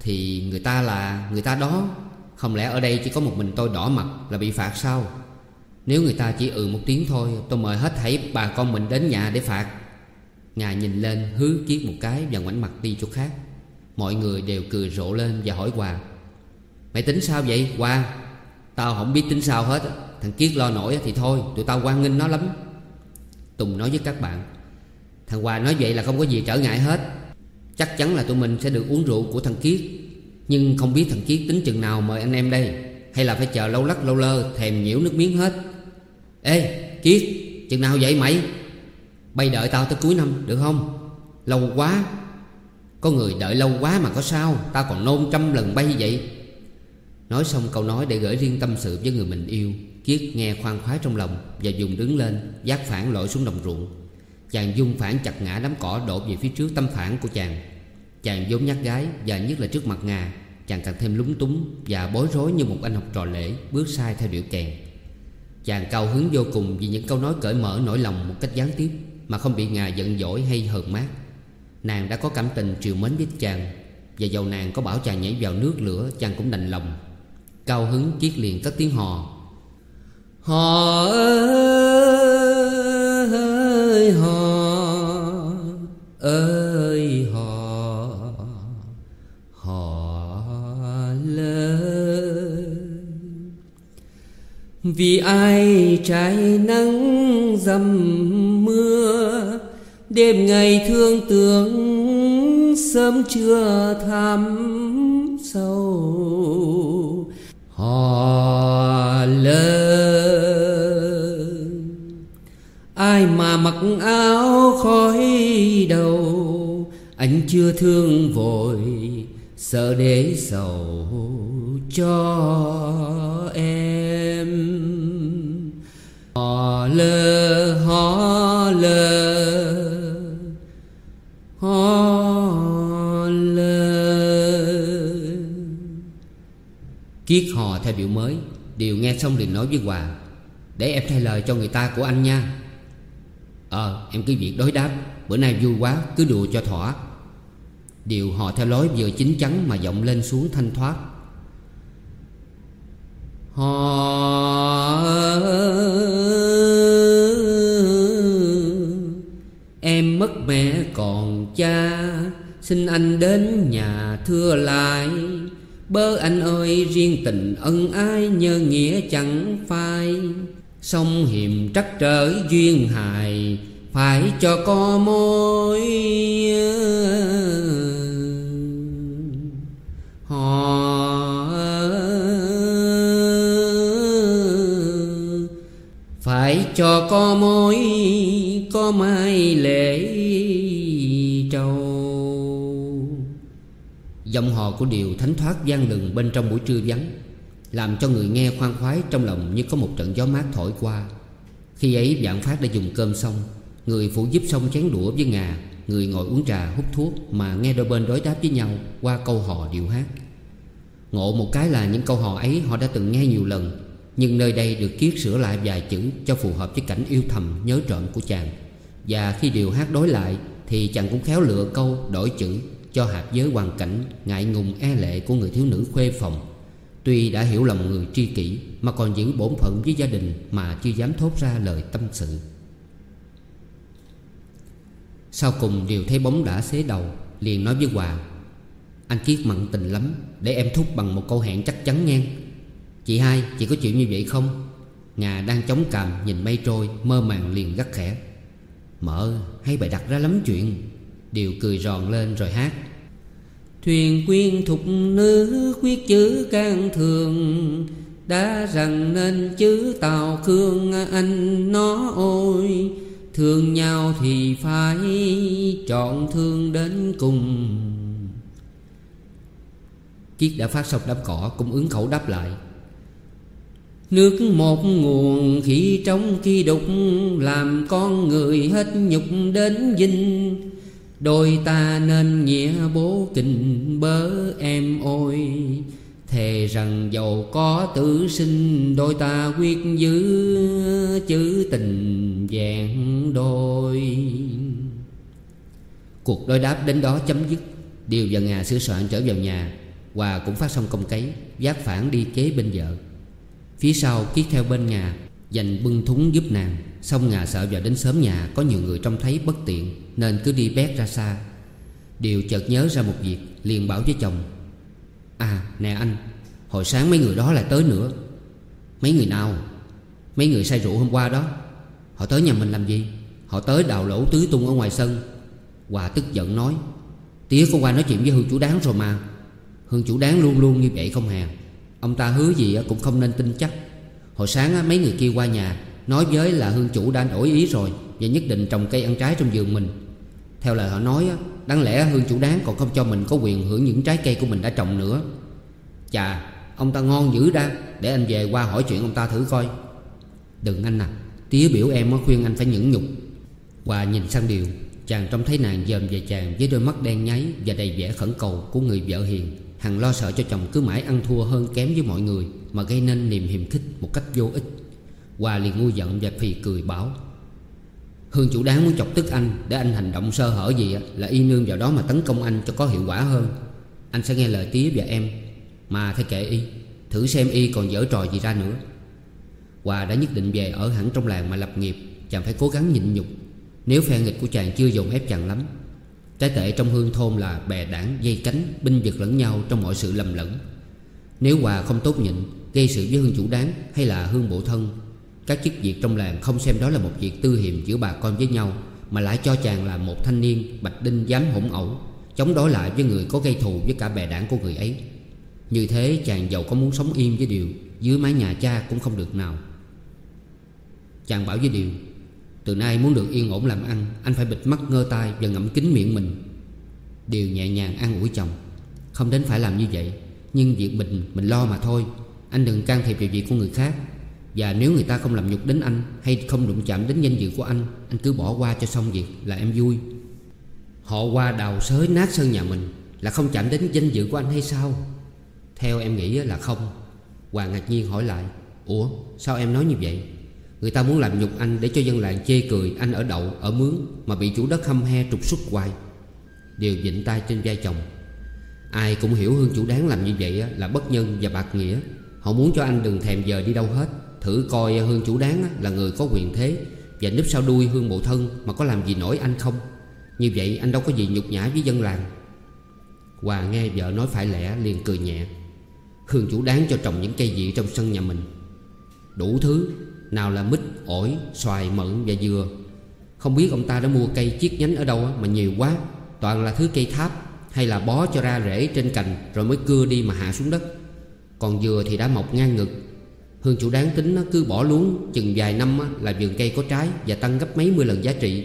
Thì người ta là người ta đó. Không lẽ ở đây chỉ có một mình tôi đỏ mặt Là bị phạt sao? Nếu người ta chỉ ừ một tiếng thôi, Tôi mời hết thảy bà con mình đến nhà để phạt. Ngài nhìn lên, hứ kiết một cái Và ngoảnh mặt đi chỗ khác. Mọi người đều cười rộ lên và hỏi Hòa Mày tính sao vậy, Hòa? Tao không biết tính sao hết Thằng Kiết lo nổi thì thôi, Tụi tao quan nghênh nó lắm. Tùng nói với các bạn, Thằng Hòa nói vậy là không có gì trở ngại hết. Chắc chắn là tụi mình sẽ được uống rượu của thằng Kiết. Nhưng không biết thằng Kiết tính chừng nào mời anh em đây? Hay là phải chờ lâu lắc lâu lơ, Thèm nhiễu nước miếng hết? Ê, Kiết, Chừng nào vậy mày? Bay đợi tao tới cuối năm, được không? Lâu quá. Có người đợi lâu quá mà có sao? Tao còn nôn trăm lần bay vậy. Nói xong câu nói để gửi riêng tâm sự với người mình yêu, Kiết nghe khoan khoái trong lòng Và dùng đứng lên, Giác phản lội xuống đồng ruộng. Chàng dung phản chặt ngã đám cỏ đổ về phía trước tâm phản của chàng. Chàng vốn nhát gái Và nhất là trước mặt Ngà Chàng càng thêm lúng túng Và bối rối như một anh học trò lễ, Bước sai theo điệu kèn. Chàng cao hứng vô cùng vì những câu nói cởi mở nỗi lòng một cách gián tiếp Mà không bị Ngà giận dỗi hay hờn mát. Nàng đã có cảm tình triều mến với chàng Và dầu nàng có bảo chàng nhảy vào nước lửa, Chàng cũng đành lòng. Cao hứng kiết liền các tiếng hò. Hò ơi hò ơi, hò. Hò lớn Vì ai trái nắng dầm mưa, Đêm ngày thương tưởng sớm chưa thắm sâu họ lớn. Ai mà mặc áo khói đầu, anh chưa thương vội, sợ để sầu cho em. Hò lơ hò lơ hò Kiết hò theo điệu mới. Điều nghe xong liền nói với Hòa Để em thay lời cho người ta của anh nha. Ờ em cứ việc đối đáp, Bữa nay vui quá, cứ đùa cho thỏa. Điều hò theo lối vừa chín chắn mà giọng lên xuống thanh thoát. Họ Em mất mẹ còn cha, Xin anh đến nhà thưa lại. Bớ anh ơi, riêng tình ân ai Nhờ nghĩa chẳng phai. Sông hiểm trắc trở duyên hài, Phải cho có mối Họ Phải cho có mối, Có mai lễ trầu. Giọng hò của Điều thánh thoát gian lừng bên trong buổi trưa vắng, Làm cho người nghe khoan khoái trong lòng như có một trận gió mát thổi qua. Khi ấy, Vạn Phát đã dùng cơm xong, Người phụ giúp xong chén đũa với ngà, Người ngồi uống trà hút thuốc Mà nghe đôi bên đối đáp với nhau Qua câu hò điệu hát. Ngộ một cái là những câu hò ấy họ đã từng nghe nhiều lần, Nhưng nơi đây được kiết sửa lại vài chữ Cho phù hợp với cảnh yêu thầm, nhớ trộm của chàng. Và khi điều hát đối lại Thì chàng cũng khéo lựa câu đổi chữ. Cho hạt giới hoàn cảnh ngại ngùng e lệ của người thiếu nữ khuê phòng. Tuy đã hiểu lòng người tri kỷ, Mà còn giữ bổn phận với gia đình Mà chưa dám thốt ra lời tâm sự. Sau cùng Điều thấy bóng đã xế đầu, Liền nói với Hòa, Anh Kiết mặn tình lắm, Để em thúc bằng một câu hẹn chắc chắn nghe. Chị hai, chị có chịu như vậy không? Ngà đang chống cằm nhìn mây trôi, Mơ màng liền gắt khẽ Mợ hay bày đặt ra lắm chuyện? Điều cười ròn lên rồi hát. Thuyền quyên thục nữ quyết chữ can thường Đã rằng nên chữ tàu khương anh nó ôi. Thương nhau thì phải chọn thương đến cùng. Kiết đã phát xong đám cỏ, cũng ứng khẩu đáp lại. Nước một nguồn khi trong khi đục, Làm con người hết nhục đến dinh. Đôi ta nên nghĩa bố kình bớ em ôi. Thề rằng giàu có tử sinh, Đôi ta quyết giữ chữ tình vẹn đôi. Cuộc đối đáp đến đó chấm dứt. Điều và Ngà sửa soạn trở vào nhà Hòa cũng phát xong công cấy, Giác phản đi kế bên vợ. Phía sau kiết theo bên Ngà Dành bưng thúng giúp nàng. Xong Ngà sợ vào đến sớm nhà, Có nhiều người trông thấy bất tiện, Nên cứ đi bét ra xa. Điều chợt nhớ ra một việc, Liền bảo với chồng À nè anh, Hồi sáng mấy người đó lại tới nữa. Mấy người nào? Mấy người say rượu hôm qua đó. Họ tới nhà mình làm gì? Họ tới đào lỗ tứ tung ở ngoài sân. Hòa tức giận nói, Tía con qua nói chuyện với Hương chủ đáng rồi mà. Hương chủ đáng luôn luôn như vậy không hè. Ông ta hứa gì cũng không nên tin chắc. Hồi sáng mấy người kia qua nhà, Nói với là Hương chủ đã đổi ý rồi Và nhất định trồng cây ăn trái trong vườn mình. Theo lời họ nói Đáng lẽ Hương chủ đáng còn không cho mình có quyền hưởng những trái cây của mình đã trồng nữa. Chà, Ông ta ngon dữ ra, Để anh về qua hỏi chuyện ông ta thử coi. Đừng anh à Tía biểu em khuyên anh phải nhẫn nhục. Hòa nhìn sang điều, Chàng trông thấy nàng dòm về chàng Với đôi mắt đen nháy Và đầy vẻ khẩn cầu của người vợ hiền, Hằng lo sợ cho chồng cứ mãi ăn thua hơn kém với mọi người. Mà gây nên niềm hiềm khích một cách vô ích. Hòa liền ngu giận và phì cười bảo, Hương chủ đáng muốn chọc tức anh Để anh hành động sơ hở gì Là y nương vào đó mà tấn công anh cho có hiệu quả hơn. Anh sẽ nghe lời tía và em, Mà thay kệ y, Thử xem y còn dở trò gì ra nữa. Hòa đã nhất định về ở hẳn trong làng mà lập nghiệp, Chàng phải cố gắng nhịn nhục. Nếu phe nghịch của chàng chưa dồn ép chàng lắm, Trái tệ trong hương thôn là bè đảng, dây cánh, Binh vực lẫn nhau trong mọi sự lầm lẫn. Nếu Hòa không tốt nhịn Gây sự với hương chủ đáng hay là hương bộ thân. Các chức việc trong làng không xem đó là một việc tư hiềm giữa bà con với nhau, Mà lại cho chàng là một thanh niên Bạch đinh dám hỗn ẩu, Chống đối lại với người có gây thù với cả bè đảng của người ấy. Như thế chàng giàu có muốn sống yên với điều, Dưới mái nhà cha cũng không được nào. Chàng bảo với điều, Từ nay muốn được yên ổn làm ăn, Anh phải bịt mắt ngơ tai và ngậm kín miệng mình. Điều nhẹ nhàng an ủi chồng, Không đến phải làm như vậy, Nhưng việc mình mình lo mà thôi. Anh đừng can thiệp vào việc của người khác. Và nếu người ta không làm nhục đến anh Hay không đụng chạm đến danh dự của anh Anh cứ bỏ qua cho xong việc là em vui. Họ qua đào sới nát sân nhà mình Là không chạm đến danh dự của anh hay sao? Theo em nghĩ là không. Hoàng ngạc nhiên hỏi lại Ủa sao em nói như vậy? Người ta muốn làm nhục anh để cho dân làng chê cười Anh ở đậu, ở mướn Mà bị chủ đất hâm he trục xuất hoài. Đều dịnh tay trên vai chồng. Ai cũng hiểu Hương chủ đáng làm như vậy là bất nhân và bạc nghĩa. Họ muốn cho anh đừng thèm giờ đi đâu hết. Thử coi Hương chủ đáng là người có quyền thế. Và núp sau đuôi Hương bộ thân Mà có làm gì nổi anh không? Như vậy anh đâu có gì nhục nhã với dân làng. Hòa nghe vợ nói phải lẽ liền cười nhẹ. Hương chủ đáng cho trồng những cây gì trong sân nhà mình. Đủ thứ Nào là mít, ổi, xoài, mận và dừa. Không biết ông ta đã mua cây chiết nhánh ở đâu mà nhiều quá. Toàn là thứ cây tháp Hay là bó cho ra rễ trên cành Rồi mới cưa đi mà hạ xuống đất. Còn dừa thì đã mọc ngang ngực. Hương chủ đáng tính nó cứ bỏ luống, Chừng vài năm là vườn cây có trái Và tăng gấp mấy mươi lần giá trị.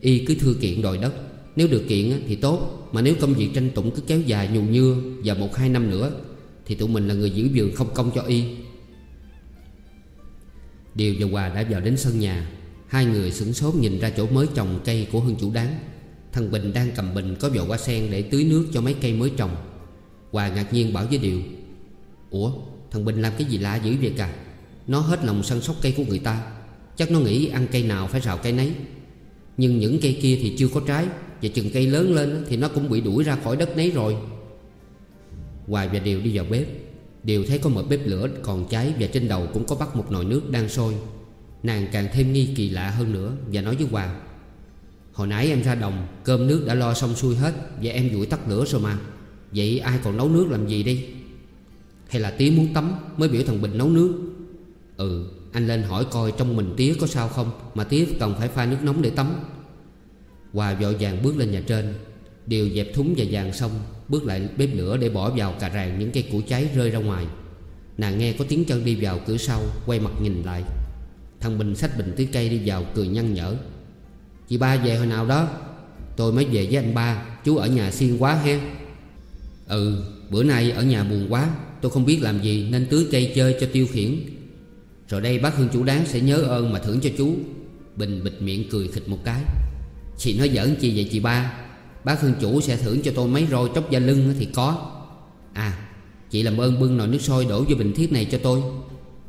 Y cứ thưa kiện đòi đất. Nếu được kiện thì tốt, Mà nếu công việc tranh tụng cứ kéo dài nhù nhưa Và một hai năm nữa, Thì tụi mình là người giữ vườn không công cho Y. Điều và Hòa đã vào đến sân nhà. Hai người sửng sốt nhìn ra chỗ mới trồng cây của Hương chủ đáng. Thằng Bình đang cầm bình có vỏ hoa sen để tưới nước cho mấy cây mới trồng. Hòa ngạc nhiên bảo với Điều Ủa, thằng Bình làm cái gì lạ dữ vậy cả? Nó hết lòng săn sóc cây của người ta. Chắc nó nghĩ ăn cây nào phải rào cây nấy. Nhưng những cây kia thì chưa có trái, Và chừng cây lớn lên thì nó cũng bị đuổi ra khỏi đất nấy rồi. Hoài và Điều đi vào bếp. Điều thấy có một bếp lửa còn cháy Và trên đầu cũng có bắt một nồi nước đang sôi. Nàng càng thêm nghi kỳ lạ hơn nữa Và nói với Hoài: Hồi nãy em ra đồng, Cơm nước đã lo xong xuôi hết Và em dụi tắt lửa rồi mà. Vậy ai còn nấu nước làm gì đi hay là tía muốn tắm Mới biểu thằng Bình nấu nước Ừ anh lên hỏi coi trong mình tía có sao không Mà tía cần phải pha nước nóng để tắm. Hòa vội vàng bước lên nhà trên Điều dẹp thúng và vàng xong, Bước lại bếp lửa để bỏ vào cà ràng Những cây củ cháy rơi ra ngoài. Nàng nghe có tiếng chân đi vào cửa sau, Quay mặt nhìn lại. Thằng Bình xách bình tưới cây đi vào cười nhăn nhở. Chị ba về hồi nào đó? Tôi mới về với anh ba, Chú ở nhà xiên quá he. Ừ bữa nay ở nhà buồn quá. Tôi không biết làm gì nên tưới cây chơi cho tiêu khiển. Rồi đây bác Hương chủ đáng sẽ nhớ ơn mà thưởng cho chú. Bình bịt miệng cười khịch một cái. Chị nói giỡn chi vậy chị ba? Bác Hương chủ sẽ thưởng cho tôi mấy roi tróc da lưng thì có. À Chị làm ơn bưng nồi nước sôi đổ vô bình thiết này cho tôi.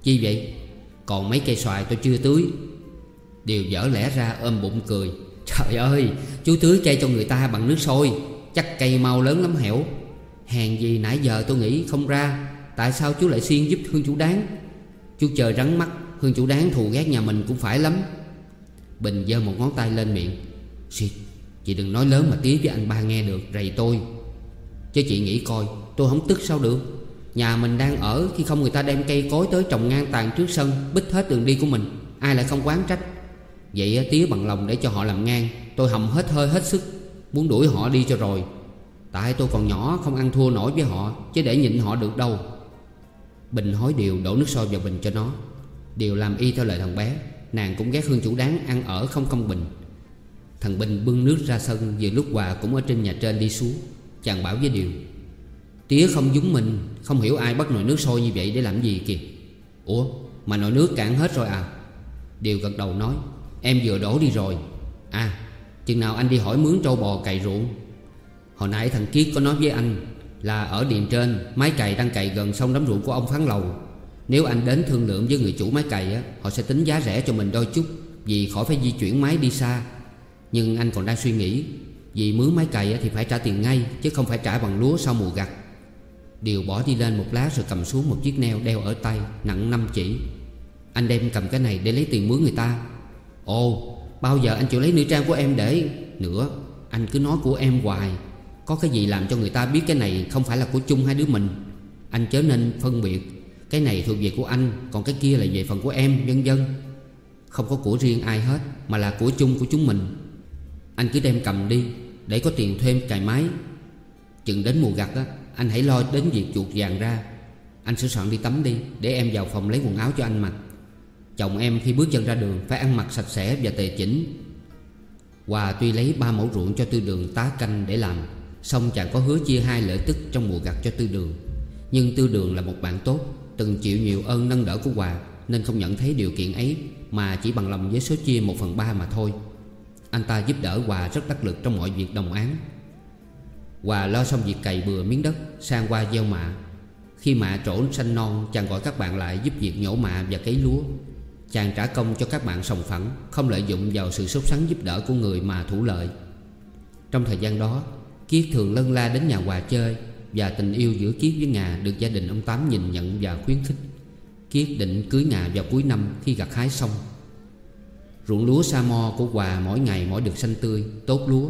Chi vậy? Còn mấy cây xoài tôi chưa tưới. Điều dở lẽ ra ôm bụng cười. Trời ơi, chú tưới cây cho người ta bằng nước sôi. Chắc cây mau lớn lắm hẻo. Hèn gì nãy giờ tôi nghĩ không ra, Tại sao chú lại xuyên giúp Hương chủ đáng? Chú chờ rắn mắt, Hương chủ đáng thù ghét nhà mình cũng phải lắm. Bình giơ một ngón tay lên miệng. Xịt, Chị đừng nói lớn mà tía với anh ba nghe được, Rầy tôi. Chứ chị nghĩ coi, tôi không tức sao được. Nhà mình đang ở Khi không người ta đem cây cối tới trồng ngang tàn trước sân Bích hết đường đi của mình, Ai lại không quán trách? Vậy tía bằng lòng để cho họ làm ngang, Tôi hầm hết hơi hết sức, Muốn đuổi họ đi cho rồi. Tại tôi còn nhỏ, không ăn thua nổi với họ, Chứ để nhịn họ được đâu. Bình hối Điều đổ nước sôi vào bình cho nó. Điều làm y theo lời thằng bé, Nàng cũng ghét Hương chủ đáng ăn ở không công bình. Thằng Bình bưng nước ra sân, Vừa lúc Hòa cũng ở trên nhà trên đi xuống, Chàng bảo với Điều, Tía không giống mình, Không hiểu ai bắt nồi nước sôi như vậy để làm gì kìa. Ủa, mà nồi nước cạn hết rồi à? Điều gật đầu nói, Em vừa đổ đi rồi. À chừng nào anh đi hỏi mướn trâu bò cày ruộng Hồi nãy thằng Kiết có nói với anh Là ở điện trên, Máy cày đang cày gần sông đám ruộng của ông Phán Lầu. Nếu anh đến thương lượng với người chủ máy cày á, Họ sẽ tính giá rẻ cho mình đôi chút, Vì khỏi phải di chuyển máy đi xa. Nhưng anh còn đang suy nghĩ, Vì mướn máy cày thì phải trả tiền ngay, Chứ không phải trả bằng lúa sau mùa gặt. Điều bỏ đi lên một lá rồi cầm xuống một chiếc neo đeo ở tay, Nặng 5 chỉ. Anh đem cầm cái này để lấy tiền mướn người ta. Ồ, bao giờ anh chịu lấy nữ trang của em để? Nữa, anh cứ nói của em hoài. Có cái gì làm cho người ta biết cái này Không phải là của chung hai đứa mình? Anh chớ nên phân biệt. Cái này thuộc về của anh, Còn cái kia là về phần của em, vân vân. Không có của riêng ai hết, Mà là của chung của chúng mình. Anh cứ đem cầm đi, Để có tiền thêm cài máy. Chừng đến mùa gặt á, Anh hãy lo đến việc chuột vàng ra. Anh sửa soạn đi tắm đi, Để em vào phòng lấy quần áo cho anh mặc. Chồng em khi bước chân ra đường Phải ăn mặc sạch sẽ và tề chỉnh. Hòa tuy lấy ba mẫu ruộng cho tư đường tá canh để làm. Xong chàng có hứa chia hai lợi tức trong mùa gặt cho tư đường. Nhưng tư đường là một bạn tốt, Từng chịu nhiều ơn nâng đỡ của Hòa, Nên không nhận thấy điều kiện ấy, Mà chỉ bằng lòng với số chia một phần ba mà thôi. Anh ta giúp đỡ Hòa rất đắc lực trong mọi việc đồng án Hòa lo xong việc cày bừa miếng đất, Sang qua gieo mạ. Khi mạ trổ xanh non, Chàng gọi các bạn lại giúp việc nhổ mạ và cấy lúa. Chàng trả công cho các bạn sòng phẳng, Không lợi dụng vào sự sốt sắng giúp đỡ của người mà thủ lợi. Trong thời gian đó Kiết thường lân la đến nhà Hòa chơi Và tình yêu giữa Kiết với Ngà Được gia đình ông Tám nhìn nhận và khuyến khích. Kiết định cưới ngà vào cuối năm khi gặt hái xong. Ruộng lúa sa mo của Hòa mỗi ngày mỗi được xanh tươi, tốt lúa.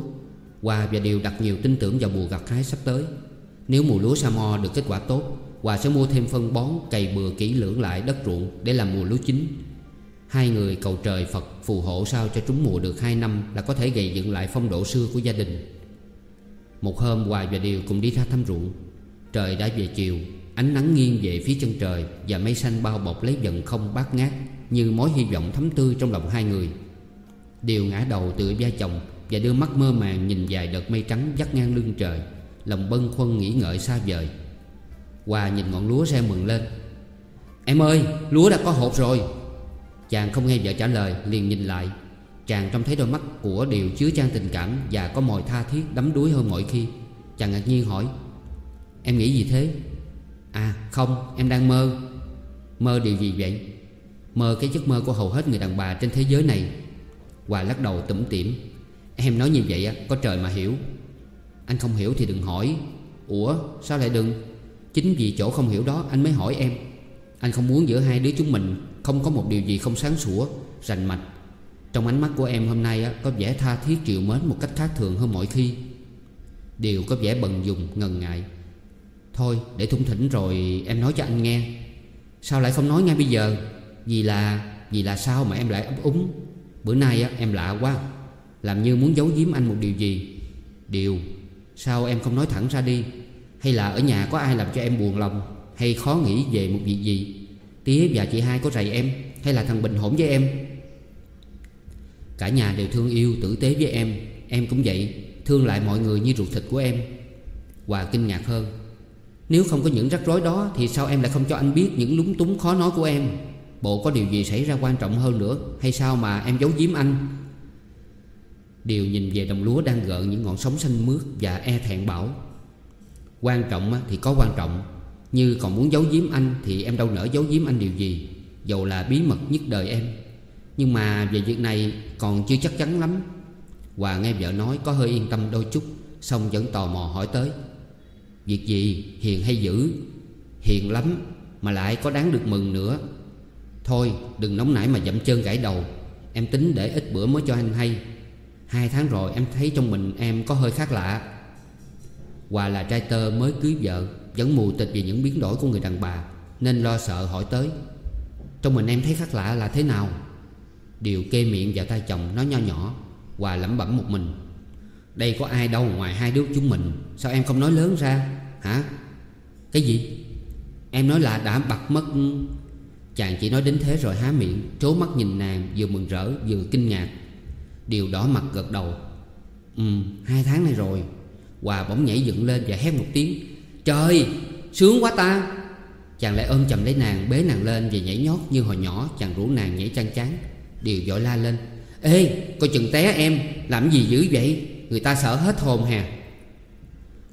Hòa và Điều đặt nhiều tin tưởng vào mùa gặt hái sắp tới. Nếu mùa lúa sa mo được kết quả tốt Hòa sẽ mua thêm phân bón cày bừa kỹ lưỡng lại đất ruộng để làm mùa lúa chính Hai người cầu trời Phật phù hộ sao cho trúng mùa được hai năm Là có thể gây dựng lại phong độ xưa của gia đình. Một hôm Hòa và Điều cùng đi ra thăm ruộng. Trời đã về chiều, Ánh nắng nghiêng về phía chân trời Và mây xanh bao bọc lấy dần không bát ngát Như mối hy vọng thấm tươi trong lòng hai người. Điều ngã đầu tựa vai chồng Và đưa mắt mơ màng nhìn dài đợt mây trắng dắt ngang lưng trời, Lòng bâng khuâng nghĩ ngợi xa vời. Hòa nhìn ngọn lúa reo mừng lên. Em ơi, lúa đã có hột rồi. Chàng không nghe vợ trả lời, liền nhìn lại. Chàng trông thấy đôi mắt của Điều chứa trang tình cảm Và có mồi tha thiết đắm đuối hơn mọi khi Chàng ngạc nhiên hỏi, Em nghĩ gì thế? À không, em đang mơ. Mơ điều gì vậy? Mơ cái giấc mơ của hầu hết người đàn bà trên thế giới này. Hòa lắc đầu tủm tỉm, Em nói như vậy có trời mà hiểu. Anh không hiểu thì đừng hỏi. Ủa, sao lại đừng? Chính vì chỗ không hiểu đó anh mới hỏi em. Anh không muốn giữa hai đứa chúng mình Không có một điều gì không sáng sủa, Rành mạch trong ánh mắt của em hôm nay có vẻ tha thiết triệu mến Một cách khác thường hơn mọi khi. Điều có vẻ bần dùng ngần ngại. Thôi để thung thỉnh rồi em nói cho anh nghe. Sao lại không nói ngay bây giờ? Vì là Vì là sao mà em lại ấp úng? Bữa nay á, em lạ quá. Làm như muốn giấu giếm anh một điều gì? Điều Sao em không nói thẳng ra đi? Hay là ở nhà có ai làm cho em buồn lòng? Hay khó nghĩ về một việc gì? Tía và chị hai có rầy em? Hay là thằng Bình hổn với em? Cả nhà đều thương yêu tử tế với em. Em cũng vậy, Thương lại mọi người như ruột thịt của em. Hòa kinh ngạc hơn. Nếu không có những rắc rối đó Thì sao em lại không cho anh biết những lúng túng khó nói của em? Bộ có điều gì xảy ra quan trọng hơn nữa? Hay sao mà em giấu giếm anh? Điều nhìn về đồng lúa đang gợn những ngọn sóng xanh mướt Và e thẹn bảo. Quan trọng thì có quan trọng. Như còn muốn giấu giếm anh Thì em đâu nỡ giấu giếm anh điều gì, Dầu là bí mật nhất đời em. Nhưng mà về việc này còn chưa chắc chắn lắm. Hòa nghe vợ nói có hơi yên tâm đôi chút, Xong vẫn tò mò hỏi tới. Việc gì hiền hay dữ Hiền lắm Mà lại có đáng được mừng nữa. Thôi, đừng nóng nảy mà dậm chân gãi đầu. Em tính để ít bữa mới cho anh hay. Hai tháng rồi em thấy trong mình em có hơi khác lạ. Hòa là trai tơ mới cưới vợ, Vẫn mù tịch về những biến đổi của người đàn bà, Nên lo sợ hỏi tới. Trong mình em thấy khác lạ là thế nào? Điều kê miệng và tay chồng nói nho nhỏ Hòa lẩm bẩm một mình. Đây có ai đâu ngoài hai đứa chúng mình. Sao em không nói lớn ra? Hả? Cái gì? Em nói là đã bật mất. Chàng chỉ nói đến thế rồi há miệng, Trố mắt nhìn nàng, vừa mừng rỡ, vừa kinh ngạc. Điều đỏ mặt gật đầu. Ừ hai tháng này rồi. Hòa bỗng nhảy dựng lên và hét một tiếng. Trời, sướng quá ta. Chàng lại ôm chầm lấy nàng, bế nàng lên Và nhảy nhót như hồi nhỏ, Chàng rủ nàng nhảy chăn chán. Điều dội la lên. Ê, coi chừng té em. Làm gì dữ vậy? Người ta sợ hết hồn hà.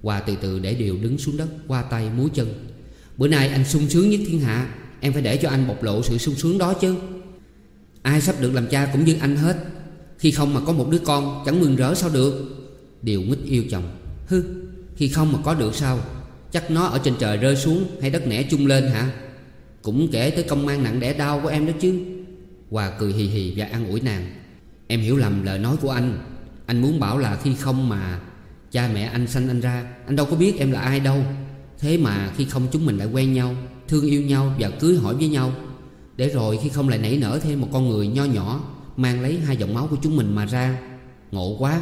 Hòa từ từ để điều đứng xuống đất, Qua tay múa chân. Bữa nay anh sung sướng nhất thiên hạ. Em phải để cho anh bộc lộ sự sung sướng đó chứ. Ai sắp được làm cha cũng như anh hết. Khi không mà có một đứa con, Chẳng mừng rỡ sao được. Điều mít yêu chồng. Hứ Khi không mà có được sao? Chắc nó ở trên trời rơi xuống, Hay đất nẻ chung lên hả? Cũng kể tới công mang nặng đẻ đau của em đó chứ. Hòa cười hì hì và an ủi nàng. Em hiểu lầm lời nói của anh. Anh muốn bảo là khi không mà Cha mẹ anh sanh anh ra, Anh đâu có biết em là ai đâu. Thế mà khi không chúng mình lại quen nhau, Thương yêu nhau và cưới hỏi với nhau. Để rồi khi không lại nảy nở thêm một con người nho nhỏ, Mang lấy hai dòng máu của chúng mình mà ra. Ngộ quá.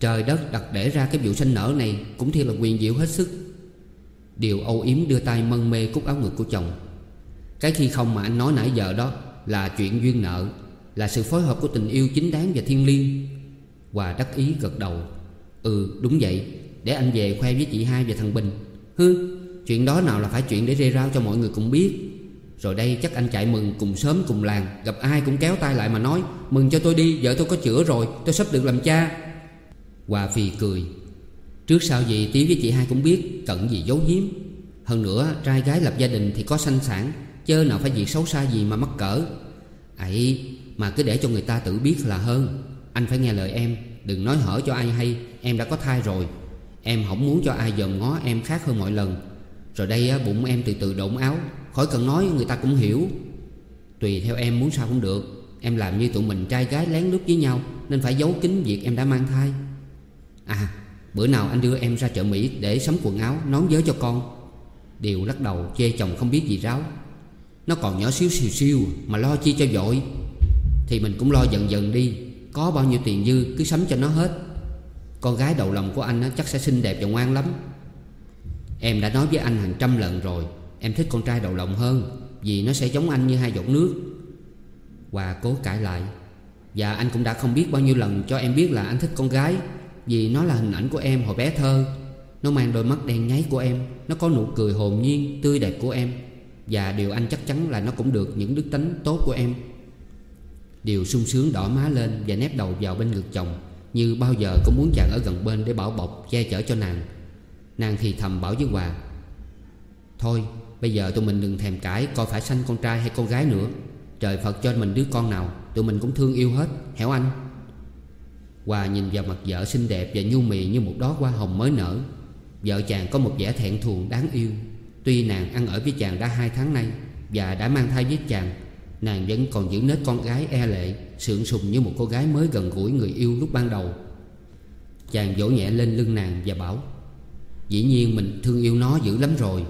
Trời đất đặt để ra cái vụ sanh nở này Cũng thiệt là quyền diệu hết sức. Điều âu yếm đưa tay mân mê cúc áo ngực của chồng. Cái khi không mà anh nói nãy giờ đó là chuyện duyên nợ, Là sự phối hợp của tình yêu chính đáng và thiên liêng. Hòa đắc ý gật đầu. Ừ đúng vậy. Để anh về khoe với chị hai và thằng Bình. Hư Chuyện đó nào là phải chuyện để rê rao cho mọi người cùng biết. Rồi đây chắc anh chạy mừng cùng sớm cùng làng, Gặp ai cũng kéo tay lại mà nói, Mừng cho tôi đi, vợ tôi có chữa rồi, Tôi sắp được làm cha. Hòa phì cười. Trước sau gì tí với chị hai cũng biết Cận gì giấu giếm. Hơn nữa, trai gái lập gia đình thì có sanh sản. Chớ nào phải việc xấu xa gì mà mắc cỡ. Ấy, mà cứ để cho người ta tự biết là hơn. Anh phải nghe lời em, Đừng nói hở cho ai hay, Em đã có thai rồi. Em không muốn cho ai dòm ngó em khác hơn mọi lần. Rồi đây bụng em từ từ độn áo, Khỏi cần nói, người ta cũng hiểu. Tùy theo em muốn sao cũng được. Em làm như tụi mình trai gái lén lút với nhau, Nên phải giấu kín việc em đã mang thai. À bữa nào anh đưa em ra chợ Mỹ Để sắm quần áo, nón giới cho con. Điều lắc đầu, chê chồng không biết gì ráo. Nó còn nhỏ xíu xìu xìu Mà lo chi cho dội Thì mình cũng lo dần dần đi. Có bao nhiêu tiền dư cứ sắm cho nó hết. Con gái đầu lòng của anh chắc sẽ xinh đẹp và ngoan lắm. Em đã nói với anh hàng trăm lần rồi Em thích con trai đầu lòng hơn Vì nó sẽ giống anh như hai giọt nước. Hòa cố cãi lại. Và anh cũng đã không biết bao nhiêu lần cho em biết là anh thích con gái Vì nó là hình ảnh của em hồi bé thơ. Nó mang đôi mắt đen nháy của em Nó có nụ cười hồn nhiên, tươi đẹp của em. Và điều anh chắc chắn là nó cũng được những đức tính tốt của em. Điều sung sướng đỏ má lên và nép đầu vào bên ngực chồng Như bao giờ cũng muốn chàng ở gần bên để bảo bọc, che chở cho nàng. Nàng thì thầm bảo với Hòa Thôi bây giờ tụi mình đừng thèm cãi Coi phải sanh con trai hay con gái nữa. Trời Phật cho mình đứa con nào Tụi mình cũng thương yêu hết Hẻo anh? Hòa nhìn vào mặt vợ xinh đẹp và nhu mì như một đóa hoa hồng mới nở. Vợ chàng có một vẻ thẹn thùng đáng yêu. Tuy nàng ăn ở với chàng đã hai tháng nay Và đã mang thai với chàng, Nàng vẫn còn giữ nết con gái e lệ, Sượng sùng như một cô gái mới gần gũi người yêu lúc ban đầu. Chàng vỗ nhẹ lên lưng nàng và bảo, Dĩ nhiên mình thương yêu nó dữ lắm rồi.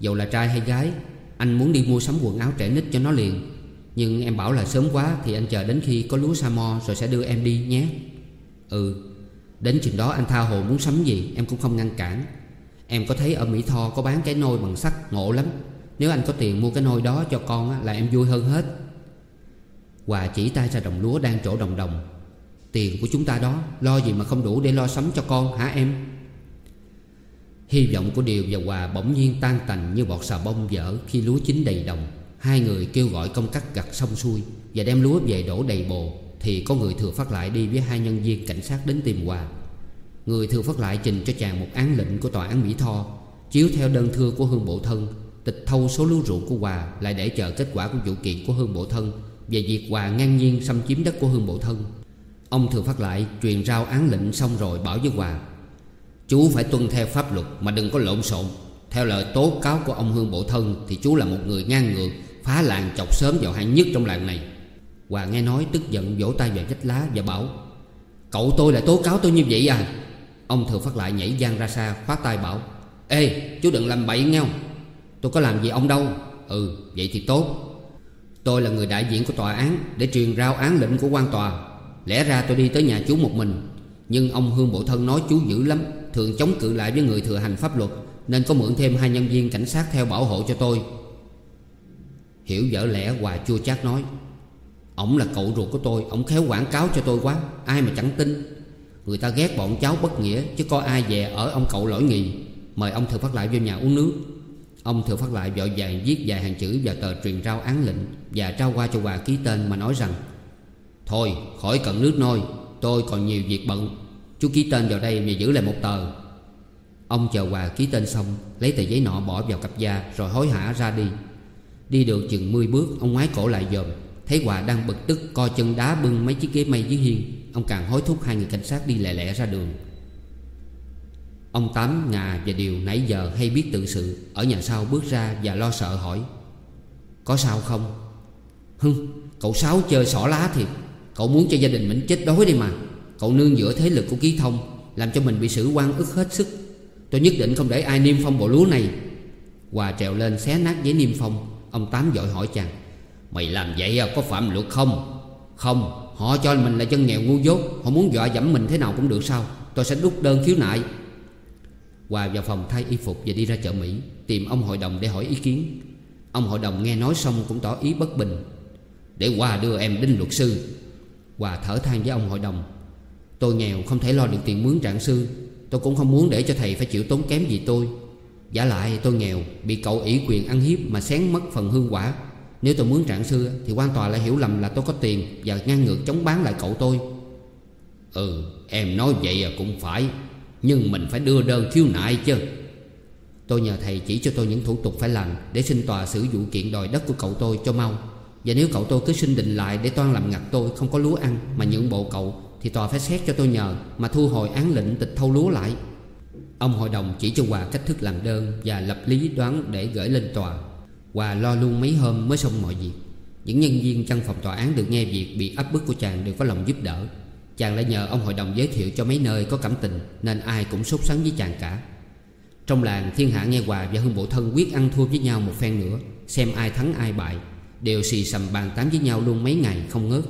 Dầu là trai hay gái, Anh muốn đi mua sắm quần áo trẻ nít cho nó liền. Nhưng em bảo là sớm quá Thì anh chờ đến khi có lúa sa mo Rồi sẽ đưa em đi nhé. Ừ Đến chừng đó anh tha hồ muốn sắm gì Em cũng không ngăn cản. Em có thấy ở Mỹ Tho có bán cái nôi bằng sắt, ngộ lắm. Nếu anh có tiền mua cái nôi đó cho con Là em vui hơn hết. Hòa chỉ tay ra đồng lúa đang trổ đồng đồng. Tiền của chúng ta đó, Lo gì mà không đủ để lo sắm cho con, hả em? Hy vọng của Điều và Hòa bỗng nhiên tan tành như bọt xà bông dở khi lúa chín đầy đồng. Hai người kêu gọi công cắt gặt xong xuôi Và đem lúa về đổ đầy bồ, Thì có người thừa phát lại đi với hai nhân viên cảnh sát đến tìm Hòa. Người thừa phát lại trình cho chàng một án lệnh của tòa án Mỹ Tho, Chiếu theo đơn thưa của Hương Bộ Thân, Tịch thâu số lúa rượu của Hòa Lại để chờ kết quả của vụ kiện của Hương Bộ Thân Về việc Hòa ngang nhiên xâm chiếm đất của Hương Bộ Thân. Ông thừa phát lại truyền rao án lệnh xong rồi bảo với Hòa, Chú phải tuân theo pháp luật mà đừng có lộn xộn. Theo lời tố cáo của ông Hương Bộ Thân Thì chú là một người ngang ngược, Phá làng chọc sớm vào hạng nhất trong làng này. Hòa nghe nói tức giận vỗ tay vào vách lá và bảo, Cậu tôi lại tố cáo tôi như vậy à? Ông thừa phát lại nhảy gian ra xa, khóa tay bảo, Ê, chú đừng làm bậy nghe Tôi có làm gì ông đâu. Ừ vậy thì tốt. Tôi là người đại diện của tòa án Để truyền rao án lệnh của quan tòa. Lẽ ra tôi đi tới nhà chú một mình. Nhưng ông Hương Bộ Thân nói chú dữ lắm, Thường chống cự lại với người thừa hành pháp luật, Nên có mượn thêm hai nhân viên cảnh sát theo bảo hộ cho tôi. Hiểu vợ lẽ, Hòa chua chát nói, Ông là cậu ruột của tôi, Ông khéo quảng cáo cho tôi quá, Ai mà chẳng tin. Người ta ghét bọn cháu bất nghĩa, Chứ có ai về ở ông cậu lỗi nghì. Mời ông thừa phát lại vô nhà uống nước Ông thừa phát lại vội vàng viết vài hàng chữ và tờ truyền trao án lệnh Và trao qua cho Hòa ký tên mà nói rằng, Thôi, khỏi cần nước nôi Tôi còn nhiều việc bận. Chú ký tên vào đây và giữ lại một tờ. Ông chờ Hòa ký tên xong, Lấy tờ giấy nọ bỏ vào cặp da Rồi hối hả ra đi. Đi được chừng 10 bước, Ông ngoái cổ lại dòm, Thấy Hòa đang bực tức co chân đá bưng mấy chiếc ghế mây dưới hiên. Ông càng hối thúc hai người cảnh sát đi lẹ lẹ ra đường. Ông Tám, Ngà và Điều nãy giờ hay biết tự sự Ở nhà sau bước ra và lo sợ hỏi Có sao không? Hưng, cậu Sáu chơi xỏ lá thiệt Cậu muốn cho gia đình mình chết đói đi mà. Cậu nương giữa thế lực của ký thông Làm cho mình bị xử quan ức hết sức. Tôi nhất định không để ai niêm phong bộ lúa này. Hòa trèo lên xé nát giấy niêm phong Ông Tám dội hỏi chàng Mày làm vậy à, có phạm luật không? Không. Họ cho mình là chân nghèo ngu dốt. Họ muốn dọa dẫm mình thế nào cũng được sao? Tôi sẽ đút đơn khiếu nại. Hòa vào phòng thay y phục và đi ra chợ Mỹ, Tìm ông hội đồng để hỏi ý kiến. Ông hội đồng nghe nói xong cũng tỏ ý bất bình. Để Hòa đưa em đến luật sư. Hòa thở than với ông hội đồng. Tôi nghèo không thể lo được tiền mướn trạng sư. Tôi cũng không muốn để cho thầy phải chịu tốn kém gì tôi. Giả lại tôi nghèo, Bị cậu ủy quyền ăn hiếp mà xén mất phần hương quả. Nếu tôi muốn trạng sư Thì quan tòa lại hiểu lầm là tôi có tiền Và ngang ngược chống bán lại cậu tôi. Ừ em nói vậy à, cũng phải, Nhưng mình phải đưa đơn khiếu nại chứ. Tôi nhờ thầy chỉ cho tôi những thủ tục phải làm Để xin tòa xử vụ kiện đòi đất của cậu tôi cho mau. Và nếu cậu tôi cứ xin định lại Để toan làm ngặt tôi không có lúa ăn Mà nhượng bộ cậu, thì tòa phải xét cho tôi nhờ Mà thu hồi án lệnh tịch thâu lúa lại. Ông hội đồng chỉ cho Hòa cách thức làm đơn Và lập lý đoán để gửi lên tòa. Hòa lo luôn mấy hôm mới xong mọi việc. Những nhân viên trong phòng tòa án được nghe việc Bị áp bức của chàng đều có lòng giúp đỡ. Chàng lại nhờ ông hội đồng giới thiệu cho mấy nơi có cảm tình, Nên ai cũng sốt sắng với chàng cả. Trong làng, thiên hạ nghe Hòa và Hương Bộ Thân quyết ăn thua với nhau một phen nữa, Xem ai thắng ai bại, Đều xì sầm bàn tán với nhau luôn mấy ngày không ngớt.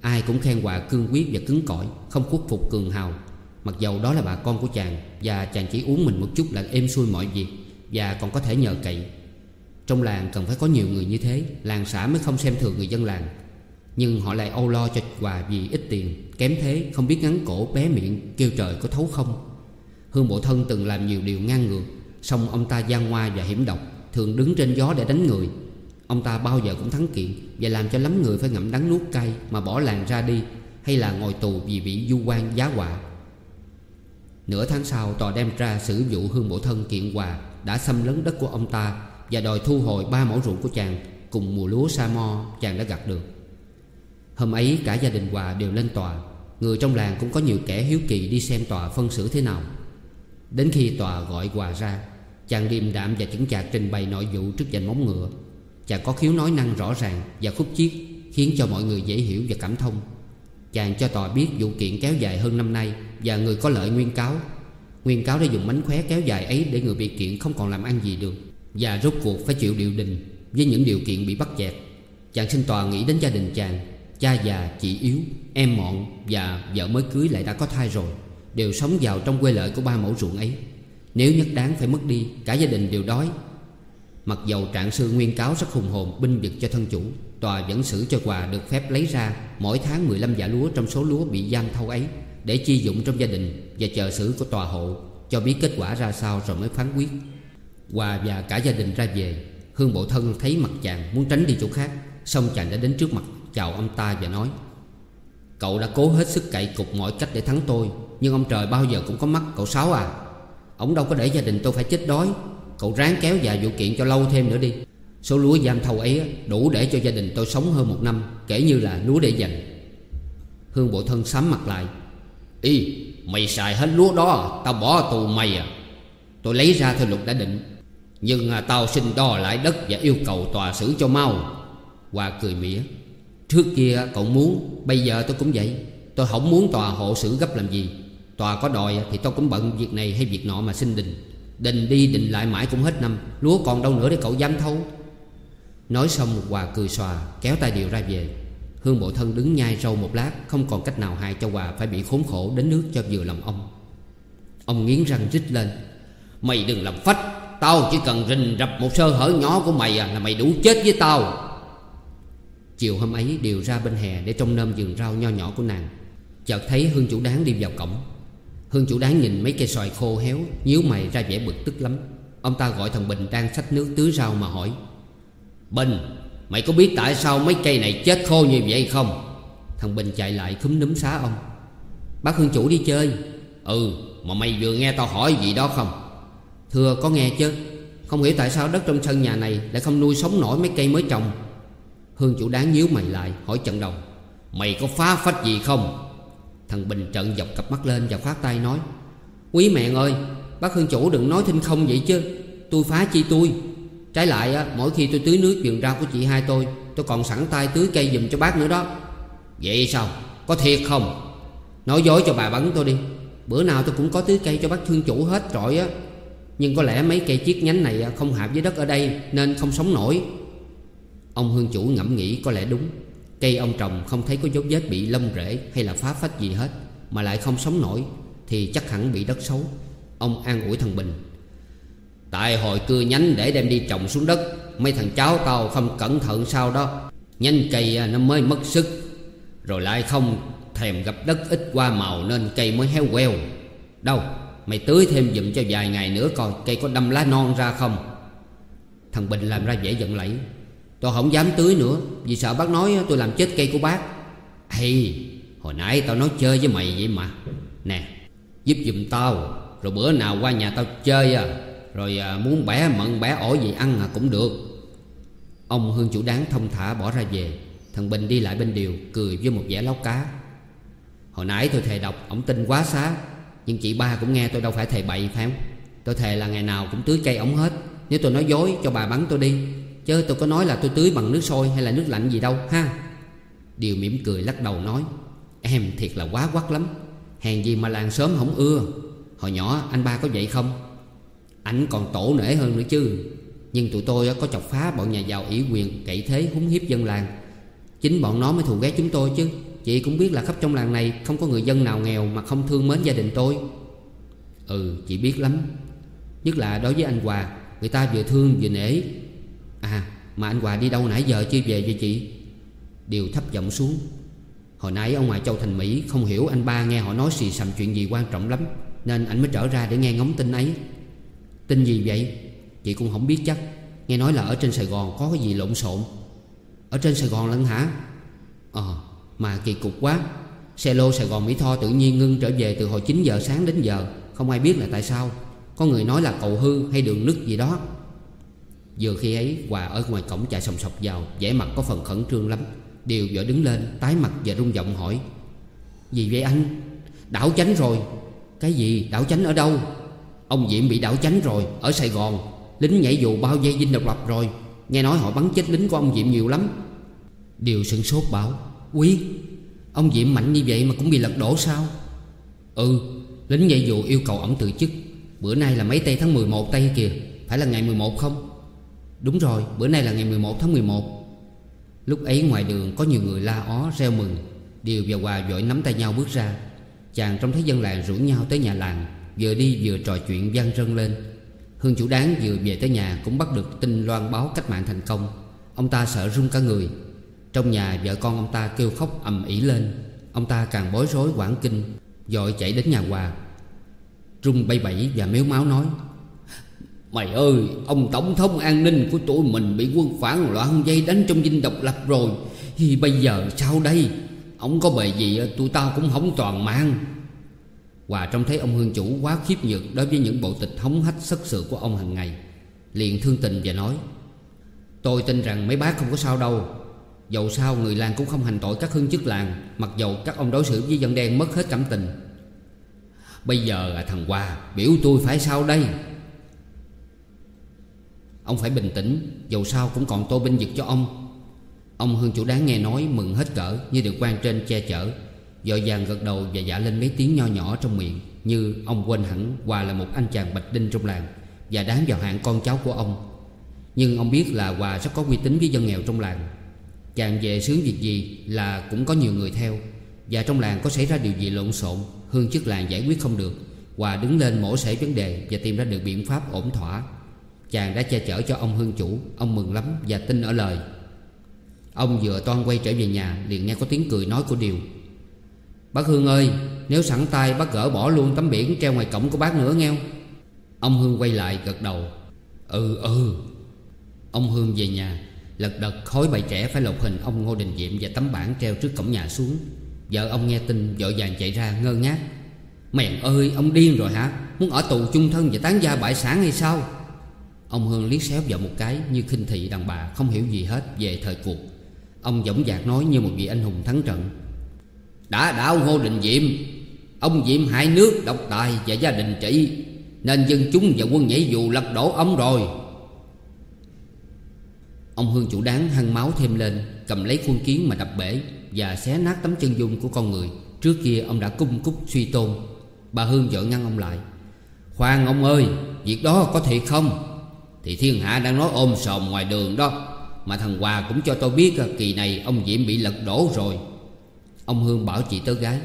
Ai cũng khen Hòa cương quyết và cứng cỏi, Không khuất phục cường hào. Mặc dầu đó là bà con của chàng, Và chàng chỉ uống mình một chút là êm xuôi mọi việc, Và còn có thể nhờ cậy. Trong làng cần phải có nhiều người như thế, Làng xã mới không xem thường người dân làng. Nhưng họ lại âu lo cho quà vì ít tiền, Kém thế không biết ngắn cổ bé miệng Kêu trời có thấu không. Hương Bộ Thân từng làm nhiều điều ngang ngược Xong ông ta gian ngoa và hiểm độc, Thường đứng trên gió để đánh người. Ông ta bao giờ cũng thắng kiện Và làm cho lắm người phải ngậm đắng nuốt cay Mà bỏ làng ra đi, Hay là ngồi tù vì bị du quan giá họa. Nửa tháng sau, tòa đem ra xử vụ Hương Bộ Thân kiện hòa Đã xâm lấn đất của ông ta và đòi thu hồi ba mẫu ruộng của chàng Cùng mùa lúa sa mo chàng đã gặt được. Hôm ấy, cả gia đình Hòa đều lên tòa. Người trong làng cũng có nhiều kẻ hiếu kỳ đi xem tòa phân xử thế nào. Đến khi tòa gọi Hòa ra, Chàng điềm đạm và chững chạc trình bày nội vụ trước danh móng ngựa. Chàng có khiếu nói năng rõ ràng và khúc chiết, Khiến cho mọi người dễ hiểu và cảm thông. Chàng cho tòa biết vụ kiện kéo dài hơn năm nay Và người có lợi nguyên cáo. Nguyên cáo đã dùng mánh khóe kéo dài ấy Để người bị kiện không còn làm ăn gì được. Và rốt cuộc phải chịu điều đình Với những điều kiện bị bắt chẹt. Chàng xin tòa nghĩ đến gia đình chàng. Cha già, chị yếu, em mọn Và vợ mới cưới lại đã có thai rồi. Đều sống vào trong quê lợi của ba mẫu ruộng ấy. Nếu nhất đáng phải mất đi Cả gia đình đều đói. Mặc dầu trạng sư nguyên cáo rất hùng hồn Binh vực cho thân chủ Tòa vẫn xử cho quà được phép lấy ra Mỗi tháng 15 giả lúa trong số lúa bị giam thâu ấy Để chi dụng trong gia đình Và chờ xử của tòa hộ Cho biết kết quả ra sao rồi mới phán quyết. Hòa và cả gia đình ra về, Hương bộ thân thấy mặt chàng muốn tránh đi chỗ khác, Xong chàng đã đến trước mặt, chào ông ta và nói, Cậu đã cố hết sức cậy cục mọi cách để thắng tôi, Nhưng ông trời bao giờ cũng có mắt, cậu Sáu à. Ông đâu có để gia đình tôi phải chết đói. Cậu ráng kéo dài vụ kiện cho lâu thêm nữa đi. Số lúa giam thầu ấy đủ để cho gia đình tôi sống hơn một năm, Kể như là lúa để dành. Hương bộ thân sám mặt lại Y mày xài hết lúa đó, Tao bỏ tù mày à. Tôi lấy ra theo luật đã định nhưng à, tao xin đo lại đất Và yêu cầu tòa xử cho mau. Hòa cười mỉa. Trước kia, cậu muốn, Bây giờ tôi cũng vậy. Tôi không muốn tòa hộ xử gấp làm gì. Tòa có đòi thì tôi cũng bận việc này hay việc nọ mà xin đình Đình đi đình lại mãi cũng hết năm. Lúa còn đâu nữa để cậu dám thâu Nói xong Hòa cười xòa, Kéo tay điều ra về. Hương bộ thân đứng nhai râu một lát, Không còn cách nào hại cho Hòa phải bị khốn khổ Đến nước cho vừa lòng ông. Ông nghiến răng rít lên. Mày đừng làm phách! Tao chỉ cần rình rập một sơ hở nhỏ của mày à Là mày đủ chết với tao. Chiều hôm ấy điều ra bên hè Để trông nơm vườn rau nho nhỏ của nàng. Chợt thấy Hương chủ đáng đi vào cổng. Hương chủ đáng nhìn mấy cây xoài khô héo, nhíu mày ra vẻ bực tức lắm. Ông ta gọi thằng Bình đang xách nước tưới rau mà hỏi, Bình, Mày có biết tại sao mấy cây này chết khô như vậy không? Thằng Bình chạy lại khúm núm xá ông, Bác Hương chủ đi chơi. Ừ mà mày vừa nghe tao hỏi gì đó không? Thưa có nghe chứ? Không nghĩ tại sao đất trong sân nhà này Lại không nuôi sống nổi mấy cây mới trồng? Hương chủ đáng nhíu mày lại hỏi trận đầu. Mày có phá phách gì không? Thằng Bình trận dọc cặp mắt lên và khoát tay nói. Quý mẹ ơi Bác Hương chủ đừng nói thinh không vậy chứ. Tôi phá chi tôi? Trái lại á, mỗi khi tôi tưới nước vườn rau của chị hai tôi Tôi còn sẵn tay tưới cây dùm cho bác nữa đó. Vậy sao? Có thiệt không? Nói dối cho bà bắn tôi đi. Bữa nào tôi cũng có tưới cây cho bác thương chủ hết trọi á. Nhưng có lẽ mấy cây chiếc nhánh này không hợp với đất ở đây, Nên không sống nổi. Ông hương chủ ngẫm nghĩ có lẽ đúng. Cây ông trồng không thấy có dấu vết bị lông rễ hay là phá phách gì hết, Mà lại không sống nổi, Thì chắc hẳn bị đất xấu. Ông an ủi thằng Bình. Tại hồi cưa nhánh để đem đi trồng xuống đất, Mấy thằng cháu tao không cẩn thận sao đó. Nhanh cây à, nó mới mất sức. Rồi lại không thèm gặp đất ít qua màu Nên cây mới héo queo. Đâu? Mày tưới thêm dùm cho vài ngày nữa coi Cây có đâm lá non ra không. Thằng Bình làm ra vẻ giận lẫy. Tôi không dám tưới nữa Vì sợ bác nói tôi làm chết cây của bác. Hay Hồi nãy tao nói chơi với mày vậy mà. Nè Giúp dùm tao Rồi bữa nào qua nhà tao chơi à Rồi à, muốn bẻ mận bẻ ổi gì ăn à cũng được. Ông Hương chủ đáng thông thả bỏ ra về. Thằng Bình đi lại bên điều Cười với một vẻ lóc cá. Hồi nãy tôi thề đọc Ông tin quá xá. Nhưng chị ba cũng nghe tôi đâu phải thề bậy phải không? Tôi thề là ngày nào cũng tưới cây ống hết. Nếu tôi nói dối, cho bà bắn tôi đi. Chứ tôi có nói là tôi tưới bằng nước sôi hay là nước lạnh gì đâu, ha? Điều mỉm cười lắc đầu nói, Em thiệt là quá quắc lắm. Hèn gì mà làng sớm không ưa. Hồi nhỏ anh ba có vậy không? Anh còn tổ nể hơn nữa chứ. Nhưng tụi tôi có chọc phá bọn nhà giàu ủy quyền, Cậy thế húng hiếp dân làng. Chính bọn nó mới thù ghét chúng tôi chứ. Chị cũng biết là khắp trong làng này Không có người dân nào nghèo mà không thương mến gia đình tôi. Ừ chị biết lắm. Nhất là đối với anh Hòa, Người ta vừa thương vừa nể. À mà anh Hòa đi đâu nãy giờ chưa về vậy chị? Điều thấp giọng xuống. Hồi nãy ông ngoại Châu Thành Mỹ, Không hiểu anh ba nghe họ nói xì xầm chuyện gì quan trọng lắm, Nên anh mới trở ra để nghe ngóng tin ấy. Tin gì vậy? Chị cũng không biết chắc. Nghe nói là ở trên Sài Gòn có cái gì lộn xộn. Ở trên Sài Gòn lận hả? Ờ mà kỳ cục quá. Xe lô Sài Gòn Mỹ Tho tự nhiên ngưng trở về từ hồi 9 giờ sáng đến giờ. Không ai biết là tại sao. Có người nói là cầu hư hay đường nứt gì đó. Vừa khi ấy Hòa ở ngoài cổng chạy sòng sọc vào, vẻ mặt có phần khẩn trương lắm. Điều vợ đứng lên, Tái mặt và rung giọng hỏi, Gì vậy anh? Đảo chánh rồi. Cái gì? Đảo chánh ở đâu? Ông Diệm bị đảo chánh rồi, Ở Sài Gòn. Lính nhảy dù bao dây dinh độc lập rồi. Nghe nói họ bắn chết lính của ông Diệm nhiều lắm. Điều sửng sốt bảo Quý, Ông Diệm mạnh như vậy mà cũng bị lật đổ sao? Ừ Lính nhảy dù yêu cầu ổng từ chức. Bữa nay là mấy tây tháng 11 tây kìa, Phải là ngày 11 không? Đúng rồi, bữa nay là ngày 11 tháng 11 Lúc ấy ngoài đường có nhiều người la ó, reo mừng. Điều và Hòa vội nắm tay nhau bước ra. Chàng trông thấy dân làng rủ nhau tới nhà làng, Vừa đi vừa trò chuyện vang rân lên. Hương chủ đáng vừa về tới nhà Cũng bắt được tin loan báo cách mạng thành công. Ông ta sợ run cả người. Trong nhà vợ con ông ta kêu khóc ầm ĩ lên. Ông ta càng bối rối quảng kinh, Dội chạy đến nhà Hòa Rung bay bẫy và méo máu nói, Mày ơi, Ông tổng thống an ninh của tụi mình Bị quân phản loạn dây đánh trong dinh độc lập rồi. Thì bây giờ sao đây? Ông có bề gì, tụi tao cũng không toàn mang Hòa trông thấy ông hương chủ quá khiếp nhược Đối với những bộ tịch hống hách sất sự của ông hàng ngày, Liền thương tình và nói, Tôi tin rằng mấy bác không có sao đâu. Dầu sao người làng cũng không hành tội các hương chức làng, Mặc dầu các ông đối xử với dân đen mất hết cảm tình. Bây giờ là thằng Hòa biểu tôi phải sao đây? Ông phải bình tĩnh Dầu sao cũng còn tô binh vực cho ông. Ông Hương chủ đáng nghe nói mừng hết cỡ Như được quan trên che chở Dội vàng gật đầu và dạ lên mấy tiếng nho nhỏ trong miệng, Như ông quên hẳn Hòa là một anh chàng bạch đinh trong làng Và đáng vào hạng con cháu của ông. Nhưng ông biết là Hòa rất có uy tín với dân nghèo trong làng. Chàng về sướng việc gì là cũng có nhiều người theo. Và trong làng có xảy ra điều gì lộn xộn, Hương chức làng giải quyết không được. Hòa đứng lên mổ xẻ vấn đề Và tìm ra được biện pháp ổn thỏa. Chàng đã che chở cho ông hương chủ, Ông mừng lắm và tin ở lời. Ông vừa toan quay trở về nhà, Liền nghe có tiếng cười nói của Điều. Bác Hương ơi, Nếu sẵn tay bác gỡ bỏ luôn tấm biển Treo ngoài cổng của bác nữa nghe Ông Hương quay lại gật đầu. Ừ ừ. Ông Hương về nhà. Lật đật khối bầy trẻ phải lột hình ông Ngô Đình Diệm Và tấm bảng treo trước cổng nhà xuống. Vợ ông nghe tin, vội vàng chạy ra, ngơ ngác. Mèn ơi, ông điên rồi hả? Muốn ở tù chung thân và tán gia bại sản hay sao? Ông Hương liếc xéo vợ một cái, Như khinh thị đàn bà, không hiểu gì hết về thời cuộc. Ông dõng dạc nói như một vị anh hùng thắng trận. Đã đã, ông Ngô Đình Diệm. Ông Diệm hại nước, độc tài và gia đình trị. Nên dân chúng và quân nhảy dù lật đổ ông rồi. Ông Hương chủ đáng hăng máu thêm lên, Cầm lấy khuôn kiến mà đập bể Và xé nát tấm chân dung của con người. Trước kia, ông đã cung cúc suy tôn. Bà Hương vợ ngăn ông lại. Khoan ông ơi, Việc đó có thiệt không? Thì thiên hạ đang nói ôm sòm ngoài đường đó, Mà thằng Hòa cũng cho tôi biết à, Kỳ này ông Diệm bị lật đổ rồi. Ông Hương bảo chị tớ gái,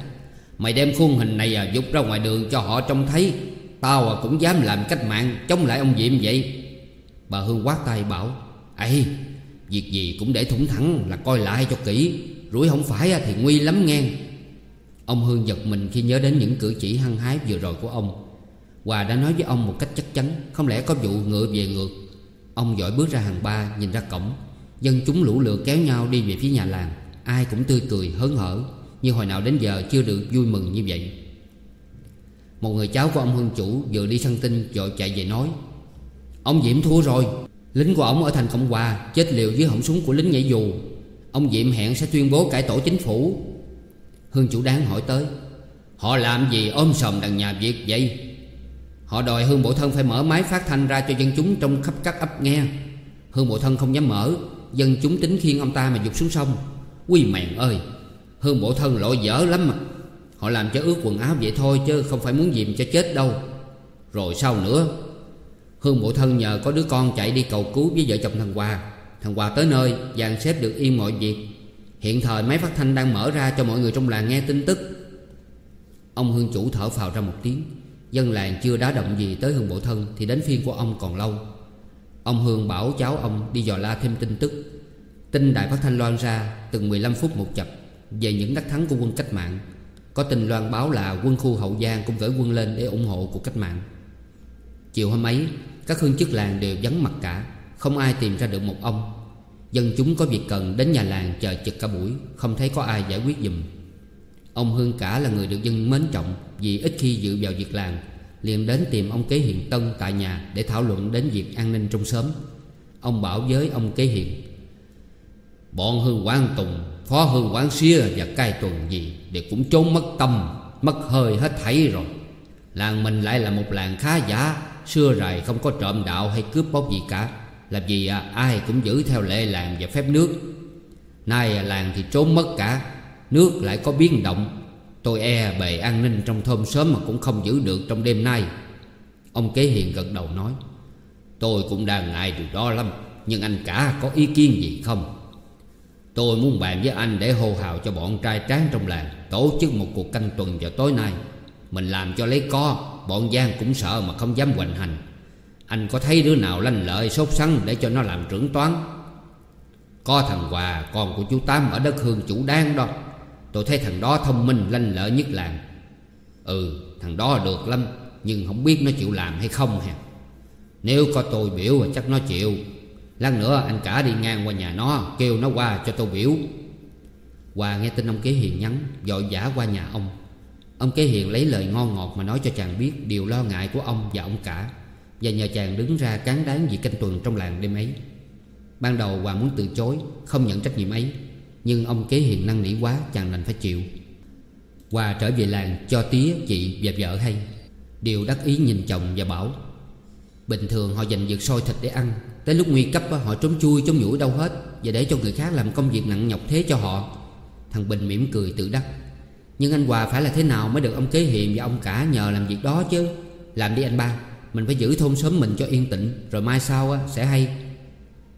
Mày đem khuôn hình này à dục ra ngoài đường cho họ trông thấy. Tao à cũng dám làm cách mạng Chống lại ông Diệm vậy. Bà Hương quát tay bảo ấy Việc gì cũng để thủng thẳng là coi lại cho kỹ. Rủi không phải thì nguy lắm nghe. Ông Hương giật mình khi nhớ đến những cử chỉ hăng hái vừa rồi của ông. Hòa đã nói với ông một cách chắc chắn, Không lẽ có vụ ngựa về ngược. Ông giỏi bước ra hàng ba, nhìn ra cổng. Dân chúng lũ lượt kéo nhau đi về phía nhà làng. Ai cũng tươi cười, hớn hở, Như hồi nào đến giờ chưa được vui mừng như vậy. Một người cháu của ông Hương Chủ Vừa đi săn tin, vội chạy về nói, Ông Diệm thua rồi. Lính của ông ở thành Cộng Hòa Chết liều dưới họng súng của lính nhảy dù. Ông Diệm hẹn sẽ tuyên bố cải tổ chính phủ. Hương Chủ đáng hỏi tới, Họ làm gì ôm sòm đằng nhà Việt vậy? Họ đòi Hương Bộ Thân phải mở máy phát thanh ra cho dân chúng trong khắp các ấp nghe. Hương Bộ Thân không dám mở, Dân chúng tính khiên ông ta mà dục xuống sông. Quy mèn ơi Hương Bộ Thân lội dở lắm mà. Họ làm cho ướt quần áo vậy thôi chứ không phải muốn dìm cho chết đâu. Rồi sao nữa? Hương Bộ Thân nhờ có đứa con chạy đi cầu cứu với vợ chồng thằng Hòa. Thằng Hòa tới nơi, dàn xếp được yên mọi việc. Hiện thời máy phát thanh đang mở ra cho mọi người trong làng nghe tin tức. Ông Hương chủ thở phào ra một tiếng. Dân làng chưa đá động gì tới Hương Bộ Thân Thì đến phiên của ông còn lâu. Ông Hương bảo cháu ông đi dò la thêm tin tức. Tin đài phát thanh loan ra Từng 15 phút một chập Về những đắc thắng của quân cách mạng. Có tin loan báo là quân khu Hậu Giang Cũng gửi quân lên để ủng hộ cuộc cách mạng. Chiều hôm ấy các hương chức làng đều vắng mặt cả, Không ai tìm ra được một ông. Dân chúng có việc cần đến nhà làng chờ chực cả buổi, Không thấy có ai giải quyết dùm Ông Hương cả là người được dân mến trọng Vì ít khi dự vào việc làng, liền đến tìm ông Kế Hiện Tân tại nhà Để thảo luận đến việc an ninh trong xóm. Ông bảo với ông Kế Hiện Bọn Hương Quang Tùng, Phó Hương Quang Xia và cai tuần gì Đều cũng trốn mất tâm, Mất hơi hết thảy rồi. Làng mình lại là một làng khá giả Xưa rày không có trộm đạo hay cướp bóc gì cả. Làm gì à, ai cũng giữ theo lệ làng và phép nước. Nay à, làng thì trốn mất cả. Nước lại có biến động. Tôi e bề an ninh trong thôn sớm mà cũng không giữ được trong đêm nay. Ông kế hiền gật đầu nói Tôi cũng đang ngại điều đó lắm Nhưng anh cả có ý kiến gì không? Tôi muốn bàn với anh để hô hào cho bọn trai tráng trong làng Tổ chức một cuộc canh tuần vào tối nay. Mình làm cho lấy co Bọn Giang cũng sợ mà không dám hoành hành. Anh có thấy đứa nào lanh lợi, sốt sắng để cho nó làm trưởng toán? Có thằng Hòa, con của chú Tám ở đất hương chủ đáng đó. Tôi thấy thằng đó thông minh, lanh lợi nhất làng. Ừ thằng đó được lắm, Nhưng không biết nó chịu làm hay không hả? Nếu có tôi biểu chắc nó chịu. Lát nữa anh cả đi ngang qua nhà nó, Kêu nó qua cho tôi biểu. Hòa nghe tin ông kế hiền nhắn Dội giả qua nhà ông. Ông kế hiền lấy lời ngon ngọt mà nói cho chàng biết Điều lo ngại của ông và ông cả. Và nhờ chàng đứng ra cán đáng việc canh tuần trong làng đêm ấy. Ban đầu Hòa muốn từ chối, Không nhận trách nhiệm ấy. Nhưng ông kế hiền năng nỉ quá, chàng đành phải chịu. Hòa trở về làng cho tía, chị và vợ hay. Điều đắc ý nhìn chồng và bảo, Bình thường họ dành việc sôi thịt để ăn. Tới lúc nguy cấp họ trốn chui, trốn nhủi đâu hết. Và để cho người khác làm công việc nặng nhọc thế cho họ. Thằng Bình mỉm cười tự đắc. Nhưng anh Hòa phải là thế nào mới được ông Kế Hiền và ông cả nhờ làm việc đó chứ? Làm đi anh ba Mình phải giữ thôn xóm mình cho yên tĩnh Rồi mai sau á, sẽ hay.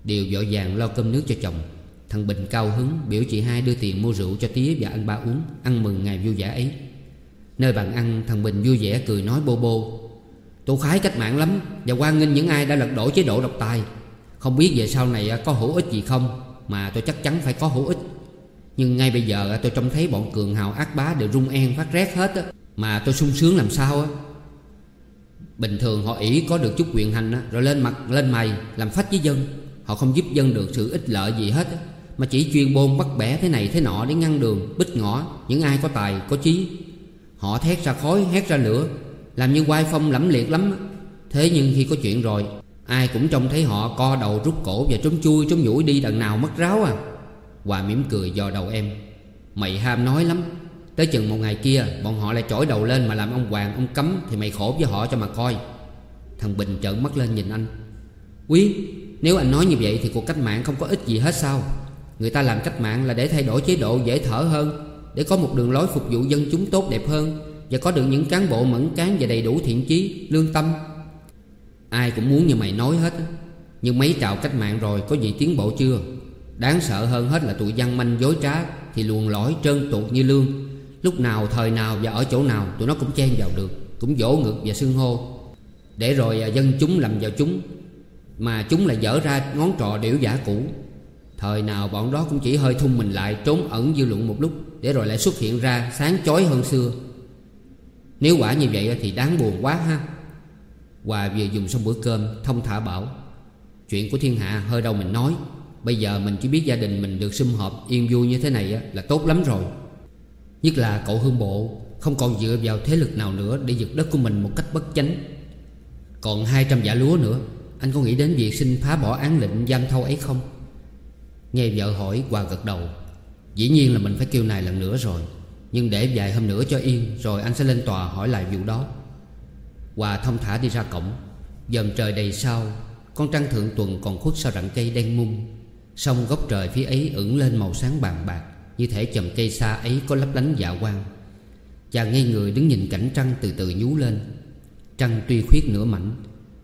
Điều vội vàng lo cơm nước cho chồng. Thằng Bình cao hứng biểu chị hai đưa tiền mua rượu cho tía và anh ba uống Ăn mừng ngày vui vẻ ấy. Nơi bàn ăn thằng Bình vui vẻ cười nói bô bô. Tôi khái cách mạng lắm Và quan nghênh những ai đã lật đổ chế độ độc tài. Không biết về sau này có hữu ích gì không Mà tôi chắc chắn phải có hữu ích. Nhưng ngay bây giờ tôi trông thấy bọn cường hào ác bá đều rung en phát rét hết Mà tôi sung sướng làm sao á. Bình thường họ ỷ có được chút quyền hành Rồi lên mặt lên mày làm phách với dân. Họ không giúp dân được sự ích lợi gì hết Mà chỉ chuyên bôn bắt bẻ thế này thế nọ Để ngăn đường, bích ngõ Những ai có tài, có trí Họ thét ra khói, hét ra lửa Làm như quai phong lẫm liệt lắm Thế nhưng khi có chuyện rồi Ai cũng trông thấy họ co đầu rút cổ Và trốn chui trốn nhủi đi đằng nào mất ráo à. Hòa mỉm cười dò đầu em. Mày ham nói lắm. Tới chừng một ngày kia Bọn họ lại trỗi đầu lên mà làm ông Hoàng ông cấm Thì mày khổ với họ cho mà coi. Thằng Bình trợn mắt lên nhìn anh. Quý nếu anh nói như vậy thì cuộc cách mạng không có ích gì hết sao? Người ta làm cách mạng là để thay đổi chế độ dễ thở hơn Để có một đường lối phục vụ dân chúng tốt đẹp hơn Và có được những cán bộ mẫn cán và đầy đủ thiện chí, lương tâm. Ai cũng muốn như mày nói hết Nhưng mấy trào cách mạng rồi có gì tiến bộ chưa? Đáng sợ hơn hết là tụi dân manh dối trá Thì luồn lõi trơn tuột như lương. Lúc nào, thời nào và ở chỗ nào Tụi nó cũng chen vào được Cũng vỗ ngực và xưng hô. Để rồi à, dân chúng lầm vào chúng Mà chúng lại dở ra ngón trò điểu giả cũ. Thời nào bọn đó cũng chỉ hơi thung mình lại Trốn ẩn dư luận một lúc Để rồi lại xuất hiện ra sáng chói hơn xưa. Nếu quả như vậy thì đáng buồn quá ha. Hòa vừa dùng xong bữa cơm Thông thả bảo Chuyện của thiên hạ hơi đâu mình nói. Bây giờ mình chỉ biết gia đình mình được sum họp Yên vui như thế này là tốt lắm rồi. Nhất là cậu hương bộ, Không còn dựa vào thế lực nào nữa Để giật đất của mình một cách bất chánh. Còn 200 giả lúa nữa, Anh có nghĩ đến việc xin phá bỏ án lệnh giam thâu ấy không? Nghe vợ hỏi Hòa gật đầu. Dĩ nhiên là mình phải kêu này lần nữa rồi, Nhưng để vài hôm nữa cho yên, Rồi anh sẽ lên tòa hỏi lại vụ đó. Hòa thông thả đi ra cổng. Dầm trời đầy sao, Con trăng thượng tuần còn khuất sau rặng cây đen mung Sông góc trời phía ấy ửng lên màu sáng bàn bạc, Như thể chầm cây xa ấy có lấp lánh dạ quang. Chàng ngây người đứng nhìn cảnh trăng từ từ nhú lên. Trăng tuy khuyết nửa mảnh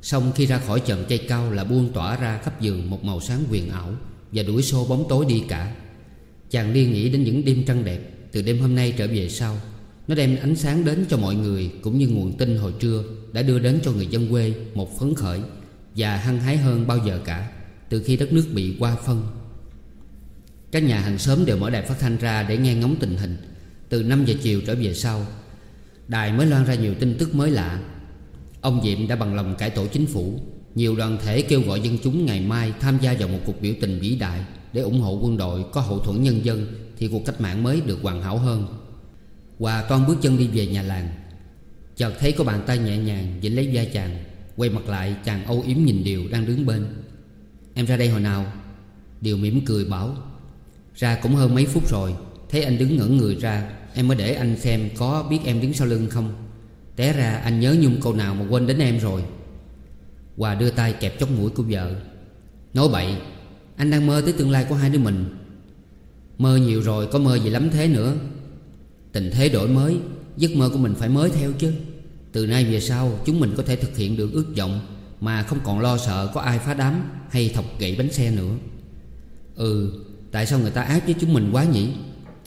Xong khi ra khỏi chầm cây cao là buông tỏa ra khắp giường một màu sáng quyền ảo Và đuổi xô bóng tối đi cả. Chàng liên nghĩ đến những đêm trăng đẹp, Từ đêm hôm nay trở về sau. Nó đem ánh sáng đến cho mọi người Cũng như nguồn tin hồi trưa Đã đưa đến cho người dân quê một phấn khởi Và hăng hái hơn bao giờ cả. Từ khi đất nước bị qua phân. Các nhà hàng xóm đều mở đài phát thanh ra Để nghe ngóng tình hình. Từ 5 giờ chiều trở về sau, Đài mới loan ra nhiều tin tức mới lạ. Ông Diệm đã bằng lòng cải tổ chính phủ. Nhiều đoàn thể kêu gọi dân chúng ngày mai Tham gia vào một cuộc biểu tình vĩ đại Để ủng hộ quân đội có hậu thuẫn nhân dân Thì cuộc cách mạng mới được hoàn hảo hơn. Hòa toan bước chân đi về nhà làng. Chợt thấy có bàn tay nhẹ nhàng Dĩnh lấy da chàng, Quay mặt lại, chàng âu yếm nhìn Điều đang đứng bên. Em ra đây hồi nào? Điều mỉm cười bảo. Ra cũng hơn mấy phút rồi. Thấy anh đứng ngẩn người ra, Em mới để anh xem có biết em đứng sau lưng không. Té ra anh nhớ nhung câu nào mà quên đến em rồi. Hòa đưa tay kẹp chốc mũi của vợ. Nói bậy, Anh đang mơ tới tương lai của hai đứa mình. Mơ nhiều rồi, có mơ gì lắm thế nữa. Tình thế đổi mới, Giấc mơ của mình phải mới theo chứ. Từ nay về sau, chúng mình có thể thực hiện được ước vọng. Mà không còn lo sợ có ai phá đám Hay thọc gậy bánh xe nữa. Ừ Tại sao người ta ác với chúng mình quá nhỉ?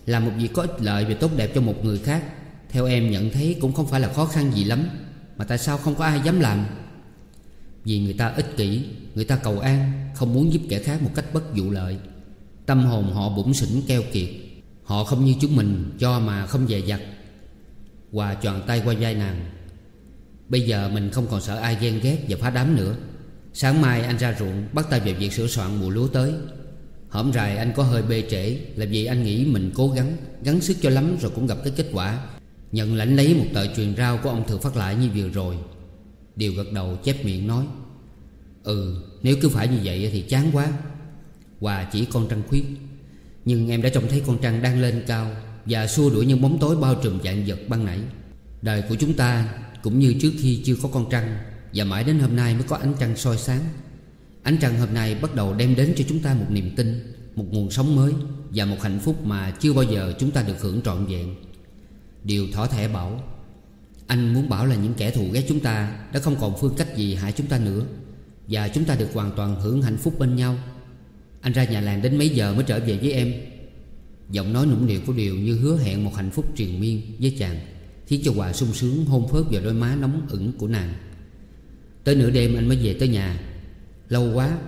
Làm một việc có ích lợi và tốt đẹp cho một người khác. Theo em nhận thấy cũng không phải là khó khăn gì lắm. Mà tại sao không có ai dám làm? Vì người ta ích kỷ, Người ta cầu an, Không muốn giúp kẻ khác một cách bất vụ lợi. Tâm hồn họ bụng sỉnh keo kiệt. Họ không như chúng mình Cho mà không dè dặt. Hòa tròn tay qua vai nàng. Bây giờ mình không còn sợ ai ghen ghét và phá đám nữa. Sáng mai anh ra ruộng, Bắt tay vào việc sửa soạn mùa lúa tới. Hổm rày anh có hơi bê trễ, Là vì anh nghĩ mình cố gắng Gắng sức cho lắm rồi cũng gặp cái kết quả. Nhận lãnh lấy một tờ truyền rao của ông thừa phát lại như vừa rồi. Điều gật đầu chép miệng nói Ừ nếu cứ phải như vậy thì chán quá. Hòa chỉ con trăng khuyết, Nhưng em đã trông thấy con trăng đang lên cao Và xua đuổi những bóng tối bao trùm dạng vật ban nãy. Đời của chúng ta cũng như trước khi chưa có con trăng, Và mãi đến hôm nay mới có ánh trăng soi sáng. Ánh trăng hôm nay bắt đầu đem đến cho chúng ta một niềm tin, Một nguồn sống mới, Và một hạnh phúc mà chưa bao giờ chúng ta được hưởng trọn vẹn. Điều thỏ thẻ bảo, Anh muốn bảo là những kẻ thù ghét chúng ta Đã không còn phương cách gì hại chúng ta nữa, Và chúng ta được hoàn toàn hưởng hạnh phúc bên nhau. Anh ra nhà làng đến mấy giờ mới trở về với em? Giọng nói nũng nịu của Điều như hứa hẹn một hạnh phúc triền miên với chàng. Khiến cho Hòa sung sướng, hôn phớt vào đôi má nóng ửng của nàng. Tới nửa đêm anh mới về tới nhà. Lâu quá,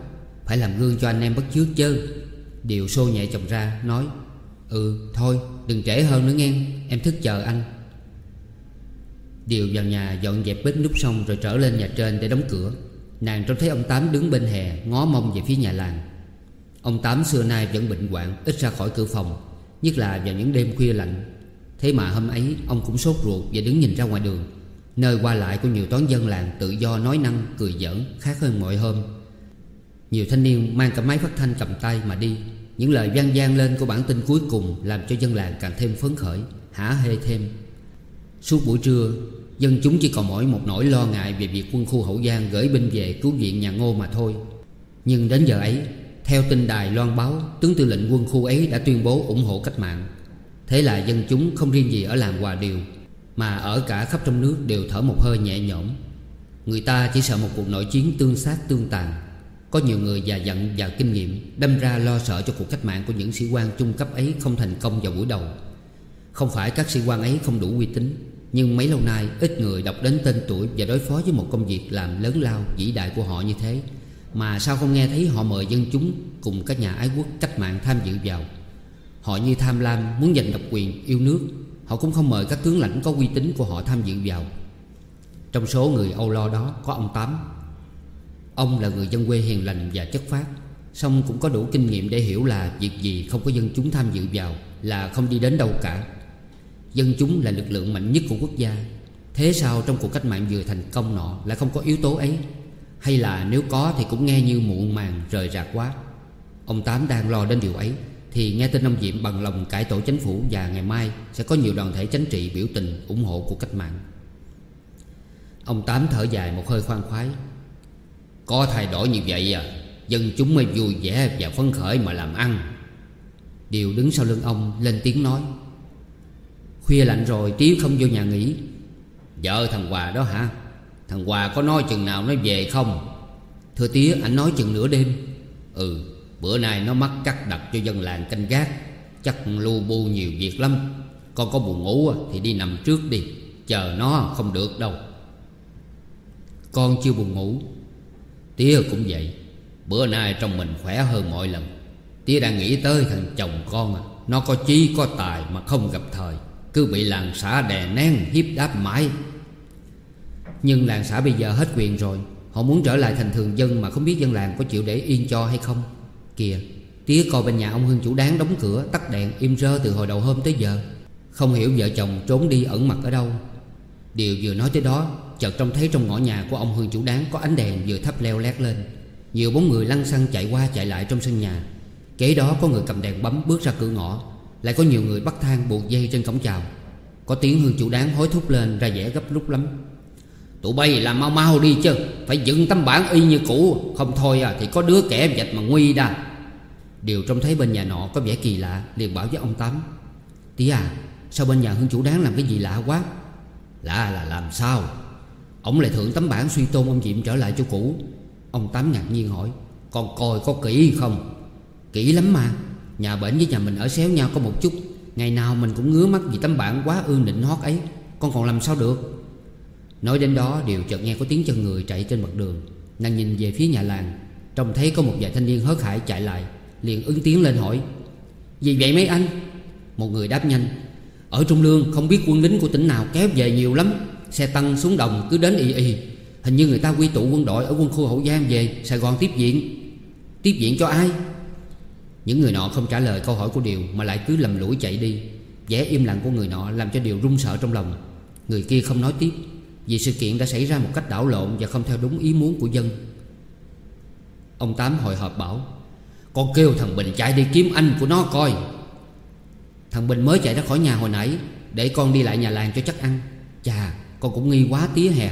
Phải làm gương cho anh em bất chước chứ. Điều xô nhẹ chồng ra, nói Ừ thôi, đừng trễ hơn nữa nghe, Em thức chờ anh. Điều vào nhà dọn dẹp bếp nút xong Rồi trở lên nhà trên để đóng cửa. Nàng trông thấy ông Tám đứng bên hè, Ngó mông về phía nhà làng. Ông Tám xưa nay vẫn bệnh hoạn, Ít ra khỏi cửa phòng, Nhất là vào những đêm khuya lạnh. Thế mà hôm ấy ông cũng sốt ruột Và đứng nhìn ra ngoài đường. Nơi qua lại của nhiều toán dân làng Tự do nói năng, cười giỡn Khác hơn mọi hôm. Nhiều thanh niên mang cả máy phát thanh cầm tay mà đi. Những lời vang gian lên của bản tin cuối cùng Làm cho dân làng càng thêm phấn khởi Hả hê thêm. Suốt buổi trưa Dân chúng chỉ còn mỗi một nỗi lo ngại Về việc quân khu Hậu Giang gửi binh về cứu viện nhà ngô mà thôi. Nhưng đến giờ ấy Theo tin đài loan báo Tướng tư lệnh quân khu ấy đã tuyên bố ủng hộ cách mạng. Thế là dân chúng không riêng gì ở làng Hòa Điều, Mà ở cả khắp trong nước đều thở một hơi nhẹ nhõm. Người ta chỉ sợ một cuộc nội chiến tương sát tương tàn. Có nhiều người già dặn và kinh nghiệm, Đâm ra lo sợ cho cuộc cách mạng của những sĩ quan trung cấp ấy không thành công vào buổi đầu. Không phải các sĩ quan ấy không đủ uy tín, Nhưng mấy lâu nay ít người đọc đến tên tuổi Và đối phó với một công việc làm lớn lao vĩ đại của họ như thế. Mà sao không nghe thấy họ mời dân chúng Cùng các nhà ái quốc cách mạng tham dự vào? Họ như tham lam, muốn giành độc quyền, yêu nước. Họ cũng không mời các tướng lãnh có uy tín của họ tham dự vào. Trong số người Âu Lo đó có ông Tám. Ông là người dân quê hiền lành và chất phát Xong cũng có đủ kinh nghiệm để hiểu là Việc gì không có dân chúng tham dự vào Là không đi đến đâu cả. Dân chúng là lực lượng mạnh nhất của quốc gia. Thế sao trong cuộc cách mạng vừa thành công nọ Lại không có yếu tố ấy? Hay là nếu có thì cũng nghe như muộn màng rời rạc quá. Ông Tám đang lo đến điều ấy. Thì nghe tin ông Diệm bằng lòng cải tổ chính phủ Và ngày mai sẽ có nhiều đoàn thể chính trị biểu tình ủng hộ của cách mạng. Ông Tám thở dài một hơi khoan khoái. Có thay đổi như vậy à? Dân chúng mới vui vẻ và phấn khởi mà làm ăn. Điều đứng sau lưng ông lên tiếng nói. Khuya lạnh rồi Tiếu không vô nhà nghỉ. Vợ thằng Hòa đó hả? Thằng Hòa có nói chừng nào nó về không? Thưa tía, anh nói chừng nửa đêm. Ừ bữa nay nó mắc cắt đặt cho dân làng canh gác. Chắc lu bu nhiều việc lắm. Con có buồn ngủ thì đi nằm trước đi. Chờ nó không được đâu. Con chưa buồn ngủ. Tía cũng vậy. Bữa nay trong mình khỏe hơn mọi lần. Tía đang nghĩ tới thằng chồng con à. Nó có chí, có tài mà không gặp thời. Cứ bị làng xã đè nén, hiếp đáp mãi. Nhưng làng xã bây giờ hết quyền rồi. Họ muốn trở lại thành thường dân Mà không biết dân làng có chịu để yên cho hay không. Kìa Tía coi bên nhà ông Hương chủ đáng đóng cửa, Tắt đèn, im rơ từ hồi đầu hôm tới giờ. Không hiểu vợ chồng trốn đi ẩn mặt ở đâu. Điều vừa nói tới đó, Chợt trông thấy trong ngõ nhà của ông Hương chủ đáng Có ánh đèn vừa thắp leo lét lên. Nhiều bóng người lăn xăng chạy qua chạy lại trong sân nhà. Kế đó có người cầm đèn bấm bước ra cửa ngõ, Lại có nhiều người bắt thang buộc dây trên cổng chào. Có tiếng Hương chủ đáng hối thúc lên ra vẻ gấp rút lắm. Tụi bay làm mau mau đi chứ, Phải dựng tấm bản y như cũ, Không thôi à thì có đứa kẻ vạch mà nguy đa. Điều trông thấy bên nhà nọ có vẻ kỳ lạ, liền bảo với ông Tám. Tí à Sao bên nhà hương chủ đáng làm cái gì lạ quá? Lạ là làm sao? Ông lại thưởng tấm bản suy tôn ông Diệm trở lại chỗ cũ. Ông Tám ngạc nhiên hỏi. Con coi có kỹ không? Kỹ lắm mà. Nhà bệnh với nhà mình ở xéo nhau có một chút. Ngày nào mình cũng ngứa mắt vì tấm bản quá ương định hót ấy. Con còn làm sao được? Nói đến đó, Điều chợt nghe có tiếng chân người chạy trên mặt đường. Nàng nhìn về phía nhà làng. Trông thấy có một vài thanh niên hớt hải chạy lại. Liền ứng tiếng lên hỏi. Vì vậy mấy anh, Một người đáp nhanh. Ở Trung Lương không biết quân lính của tỉnh nào kéo về nhiều lắm, Xe tăng xuống đồng cứ đến y y Hình như người ta quy tụ quân đội ở quân khu Hậu Giang về Sài Gòn tiếp viện Tiếp viện cho ai? Những người nọ không trả lời câu hỏi của Điều Mà lại cứ lầm lũi chạy đi. Vẻ im lặng của người nọ làm cho Điều run sợ trong lòng. Người kia không nói tiếp, Vì sự kiện đã xảy ra một cách đảo lộn Và không theo đúng ý muốn của dân. Ông Tám hồi hộp bảo con kêu thằng Bình chạy đi kiếm anh của nó coi. Thằng Bình mới chạy ra khỏi nhà hồi nãy, Để con đi lại nhà làng cho chắc ăn. Chà, con cũng nghi quá tía hè.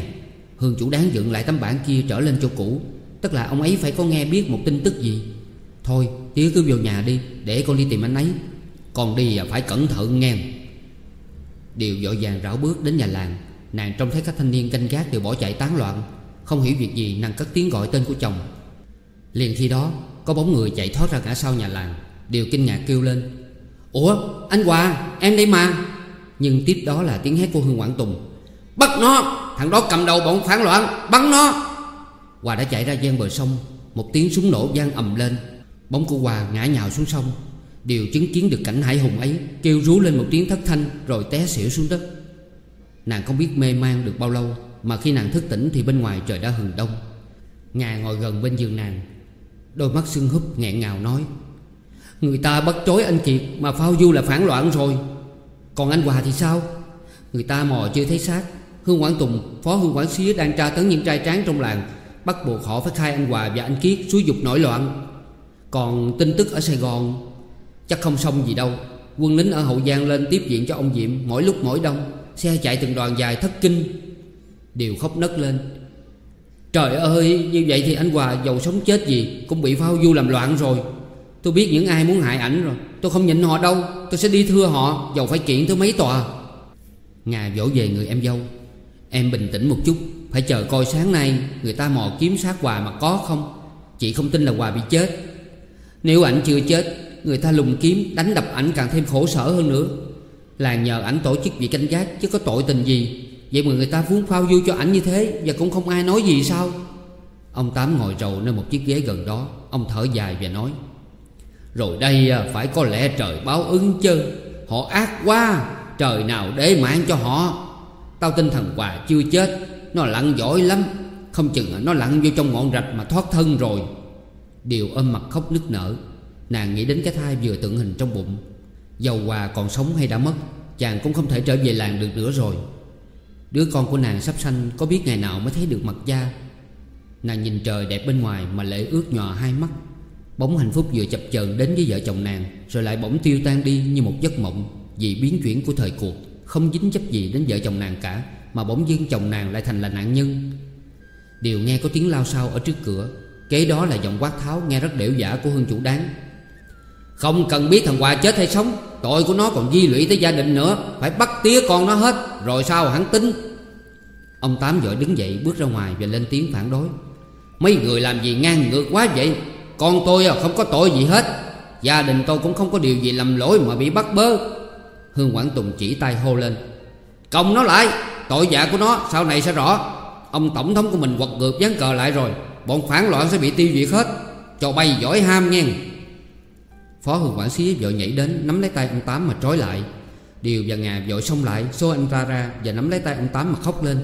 Hương chủ đáng dựng lại tấm bản kia trở lên chỗ cũ. Tức là ông ấy phải có nghe biết một tin tức gì. Thôi, tía cứ vô nhà đi, Để con đi tìm anh ấy. Con đi à, phải cẩn thận nghe. Điều vội vàng rảo bước đến nhà làng. Nàng trông thấy các thanh niên canh gác đều bỏ chạy tán loạn. Không hiểu việc gì, nàng cất tiếng gọi tên của chồng. Liền khi đó có bóng người chạy thoát ra cả sau nhà làng Điều kinh ngạc kêu lên. Ủa, anh Hòa, em đây mà. Nhưng tiếp đó là tiếng hét của Hương Quảng Tùng. Bắt nó, Thằng đó cầm đầu bọn phản loạn, Bắn nó. Hòa đã chạy ra gian bờ sông, Một tiếng súng nổ vang ầm lên. Bóng của Hòa ngã nhào xuống sông. Điều chứng kiến được cảnh hải hùng ấy Kêu rú lên một tiếng thất thanh Rồi té xỉu xuống đất. Nàng không biết mê man được bao lâu, Mà khi nàng thức tỉnh thì bên ngoài trời đã hừng đông. Ngà ngồi gần bên giường nàng Đôi mắt sưng húp nghẹn ngào nói, Người ta bắt chối anh Kiệt Mà Phao Du là phản loạn rồi. Còn anh Hòa thì sao? Người ta mò chưa thấy xác, Hương Quảng Tùng, Phó Hương Quảng Xía đang tra tấn những trai tráng trong làng, Bắt buộc họ phải khai anh Hòa và anh Kiết Xúi dục nổi loạn. Còn tin tức ở Sài Gòn, Chắc không xong gì đâu. Quân lính ở Hậu Giang lên tiếp viện cho ông Diệm Mỗi lúc mỗi đông, Xe chạy từng đoàn dài thất kinh. Đều khóc nấc lên Trời ơi, như vậy thì anh Hòa giàu sống chết gì? Cũng bị phao du làm loạn rồi. Tôi biết những ai muốn hại ảnh rồi. Tôi không nhịn họ đâu. Tôi sẽ đi thưa họ. Dầu phải kiện tới mấy tòa. Ngà dỗ về người em dâu. Em bình tĩnh một chút. Phải chờ coi sáng nay Người ta mò kiếm sát Hòa mà có không? Chị không tin là Hòa bị chết. Nếu ảnh chưa chết, Người ta lùng kiếm, đánh đập ảnh càng thêm khổ sở hơn nữa. Là nhờ ảnh tổ chức bị canh gác Chứ có tội tình gì. Vậy mà người ta vuông phao du cho ảnh như thế, Và cũng không ai nói gì sao? Ông Tám ngồi rầu nơi một chiếc ghế gần đó. Ông thở dài và nói, Rồi đây à, phải có lẽ trời báo ứng chứ. Họ ác quá, Trời nào để mạng cho họ. Tao tin thằng Hòa chưa chết, Nó lặn giỏi lắm. Không chừng nó lặn vô trong ngọn rạch mà thoát thân rồi. Điều ôm mặt khóc nức nở. Nàng nghĩ đến cái thai vừa tượng hình trong bụng. Dầu Hòa còn sống hay đã mất, Chàng cũng không thể trở về làng được nữa rồi. Đứa con của nàng sắp sanh, Có biết ngày nào mới thấy được mặt da? Nàng nhìn trời đẹp bên ngoài Mà lệ ướt nhòa hai mắt. Bóng hạnh phúc vừa chập chờn đến với vợ chồng nàng, Rồi lại bỗng tiêu tan đi như một giấc mộng Vì biến chuyển của thời cuộc. Không dính chấp gì đến vợ chồng nàng cả, Mà bỗng dưng chồng nàng lại thành là nạn nhân. Điều nghe có tiếng lao sao ở trước cửa, Kế đó là giọng quát tháo, nghe rất đểu giả của hương chủ đáng. Không cần biết thằng Hòa chết hay sống. Tội của nó còn di lụy tới gia đình nữa. Phải bắt tía con nó hết, Rồi sao hắn tính. Ông Tám vội đứng dậy, bước ra ngoài và lên tiếng phản đối. Mấy người làm gì ngang ngược quá vậy? Con tôi à, không có tội gì hết. Gia đình tôi cũng không có điều gì lầm lỗi mà bị bắt bớ. Hương Quảng Tùng chỉ tay hô lên. Công nó lại, Tội dạ của nó, sau này sẽ rõ. Ông tổng thống của mình quật ngược dán cờ lại rồi. Bọn phản loạn sẽ bị tiêu diệt hết. Cho bay giỏi ham nghe Phó Hương Quảng Xí vội nhảy đến Nắm lấy tay ông Tám mà trói lại. Điều và Ngà vội xông lại, Xô anh ta ra Và nắm lấy tay ông Tám mà khóc lên.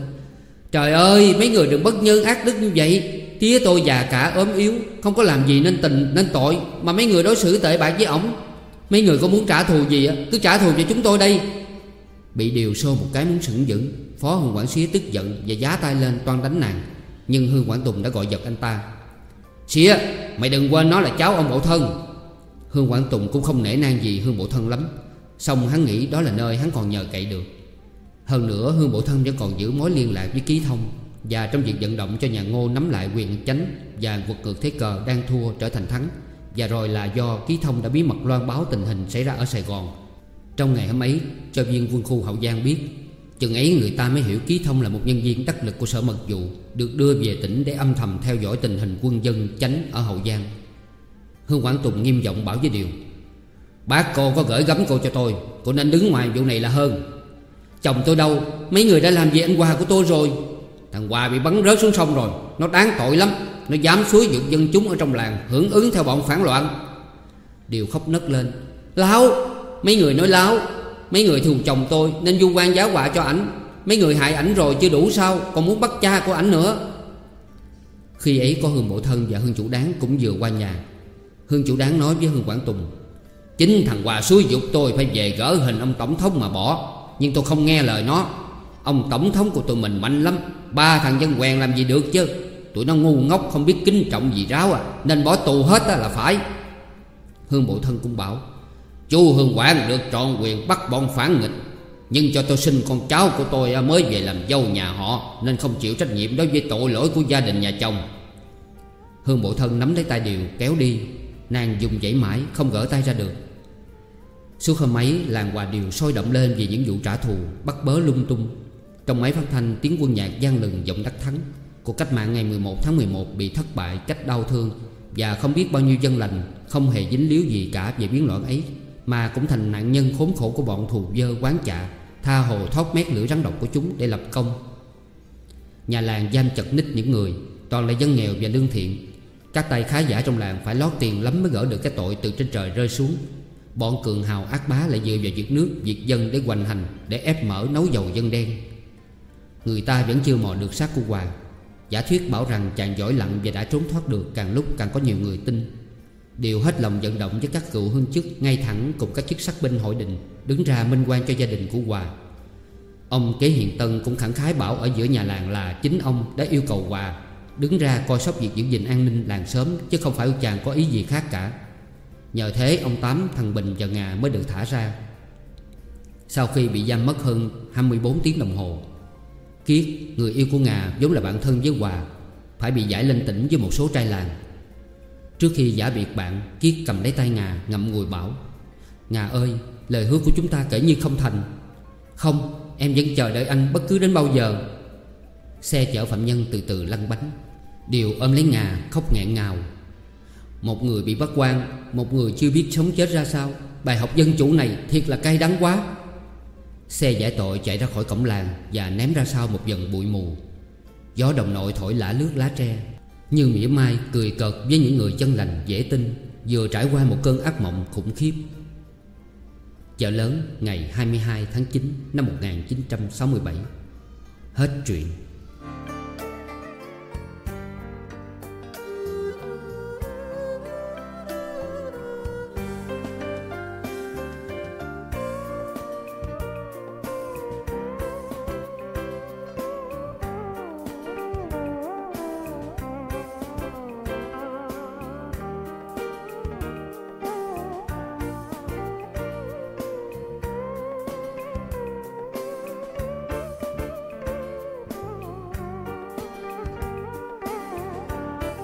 Trời ơi, mấy người đừng bất nhân ác đức như vậy. Tía tôi già cả, ốm yếu, Không có làm gì nên tình, nên tội, Mà mấy người đối xử tệ bạc với ổng. Mấy người có muốn trả thù gì Cứ trả thù cho chúng tôi đây. Bị điều xô một cái muốn sững dững, Phó Hương Quảng Xía tức giận Và giá tay lên toan đánh nàng. Nhưng Hương Quảng Tùng đã gọi giật anh ta. Xía, mày đừng quên nó là cháu ông bộ thân. Hương Quảng Tùng cũng không nể nang gì Hương bộ thân lắm. Xong hắn nghĩ đó là nơi hắn còn nhờ cậy được. Hơn nữa, Hương bộ thân vẫn còn giữ mối liên lạc với ký thông Và trong việc vận động cho nhà ngô nắm lại quyền chánh Và quật cược thế cờ đang thua trở thành thắng. Và rồi là do ký thông đã bí mật loan báo tình hình xảy ra ở Sài Gòn. Trong ngày hôm ấy, cho viên quân khu Hậu Giang biết, Chừng ấy người ta mới hiểu Ký Thông là một nhân viên đắc lực của sở mật vụ, Được đưa về tỉnh để âm thầm theo dõi tình hình quân dân chánh ở Hậu Giang. Hương Quảng Tùng nghiêm giọng bảo với Điều, Bác cô có gửi gắm cô cho tôi, Cô nên đứng ngoài vụ này là hơn. Chồng tôi đâu, Mấy người đã làm gì anh Hòa của tôi rồi? Thằng Hòa bị bắn rớt xuống sông rồi, Nó đáng tội lắm, Nó dám xúi dục dân chúng ở trong làng, Hưởng ứng theo bọn phản loạn. Điều khóc nấc lên, Láo, Mấy người nói láo, Mấy người thù chồng tôi Nên du quan giáo họa cho ảnh, Mấy người hại ảnh rồi chưa đủ sao, Còn muốn bắt cha của ảnh nữa. Khi ấy có Hương Bộ Thân và Hương Chủ Đáng cũng vừa qua nhà Hương Chủ Đáng nói với Hương Quảng Tùng, Chính thằng Hòa xúi dục tôi phải về gỡ hình ông Tổng thống mà bỏ, Nhưng tôi không nghe lời nó. Ông Tổng thống của tụi mình mạnh lắm, Ba thằng dân quen làm gì được chứ? Tụi nó ngu ngốc, không biết kính trọng gì ráo à Nên bỏ tù hết là phải. Hương Bộ Thân cũng bảo Chu Hương Quảng được trọn quyền bắt bọn phản nghịch, Nhưng cho tôi sinh con cháu của tôi mới về làm dâu nhà họ, Nên không chịu trách nhiệm đối với tội lỗi của gia đình nhà chồng. Hương Bộ Thân nắm lấy tay Điều, kéo đi. Nàng dùng dãy mãi không gỡ tay ra được. Suốt hôm ấy, làng Hòa Điều sôi động lên vì những vụ trả thù Bắt bớ lung tung. Trong máy phát thanh, tiếng quân nhạc gian lừng giọng đắc thắng Cuộc cách mạng ngày 11 tháng 11 bị thất bại cách đau thương Và không biết bao nhiêu dân lành Không hề dính líu gì cả về biến loạn ấy, mà cũng thành nạn nhân khốn khổ của bọn thù dơ quán chạ, Tha hồ thoát mét lửa rắn độc của chúng để lập công. Nhà làng giam chật ních những người, Toàn là dân nghèo và lương thiện các tay khá giả trong làng phải lót tiền lắm mới gỡ được cái tội từ trên trời rơi xuống. Bọn cường hào ác bá lại dựa vào việc nước, việc dân để hoành hành Để ép mở nấu dầu dân đen. Người ta vẫn chưa mò được xác của Hoàng. Giả thuyết bảo rằng chàng giỏi lặng và đã trốn thoát được Càng lúc càng có nhiều người tin. Đều hết lòng vận động với các cựu hương chức Ngay thẳng cùng các chức sắc binh hội đình Đứng ra minh quan cho gia đình của Hòa Ông kế hiện tân cũng khẳng khái bảo Ở giữa nhà làng là chính ông đã yêu cầu Hòa Đứng ra coi sóc việc giữ gìn an ninh làng sớm Chứ không phải chàng có ý gì khác cả. Nhờ thế ông Tám, thằng Bình và Ngà mới được thả ra. Sau khi bị giam mất hơn 24 tiếng đồng hồ Kiết, người yêu của Ngà vốn là bạn thân với Hòa Phải bị giải lên tỉnh với một số trai làng. Trước khi giả biệt bạn Kiết cầm lấy tay Ngà ngậm ngùi bảo Ngà ơi lời hứa của chúng ta kể như không thành. Không em vẫn chờ đợi anh bất cứ đến bao giờ. Xe chở phạm nhân từ từ lăn bánh. Điều ôm lấy Ngà khóc nghẹn ngào. Một người bị bắt quan, Một người chưa biết sống chết ra sao. Bài học dân chủ này thiệt là cay đắng quá. Xe giải tội chạy ra khỏi cổng làng Và ném ra sau một dần bụi mù. Gió đồng nội thổi lả lướt lá tre. Như mỉa mai cười cợt với những người chân lành, dễ tin, Vừa trải qua một cơn ác mộng khủng khiếp. Chợ lớn ngày 22 tháng 9 năm 1967 Hết truyện.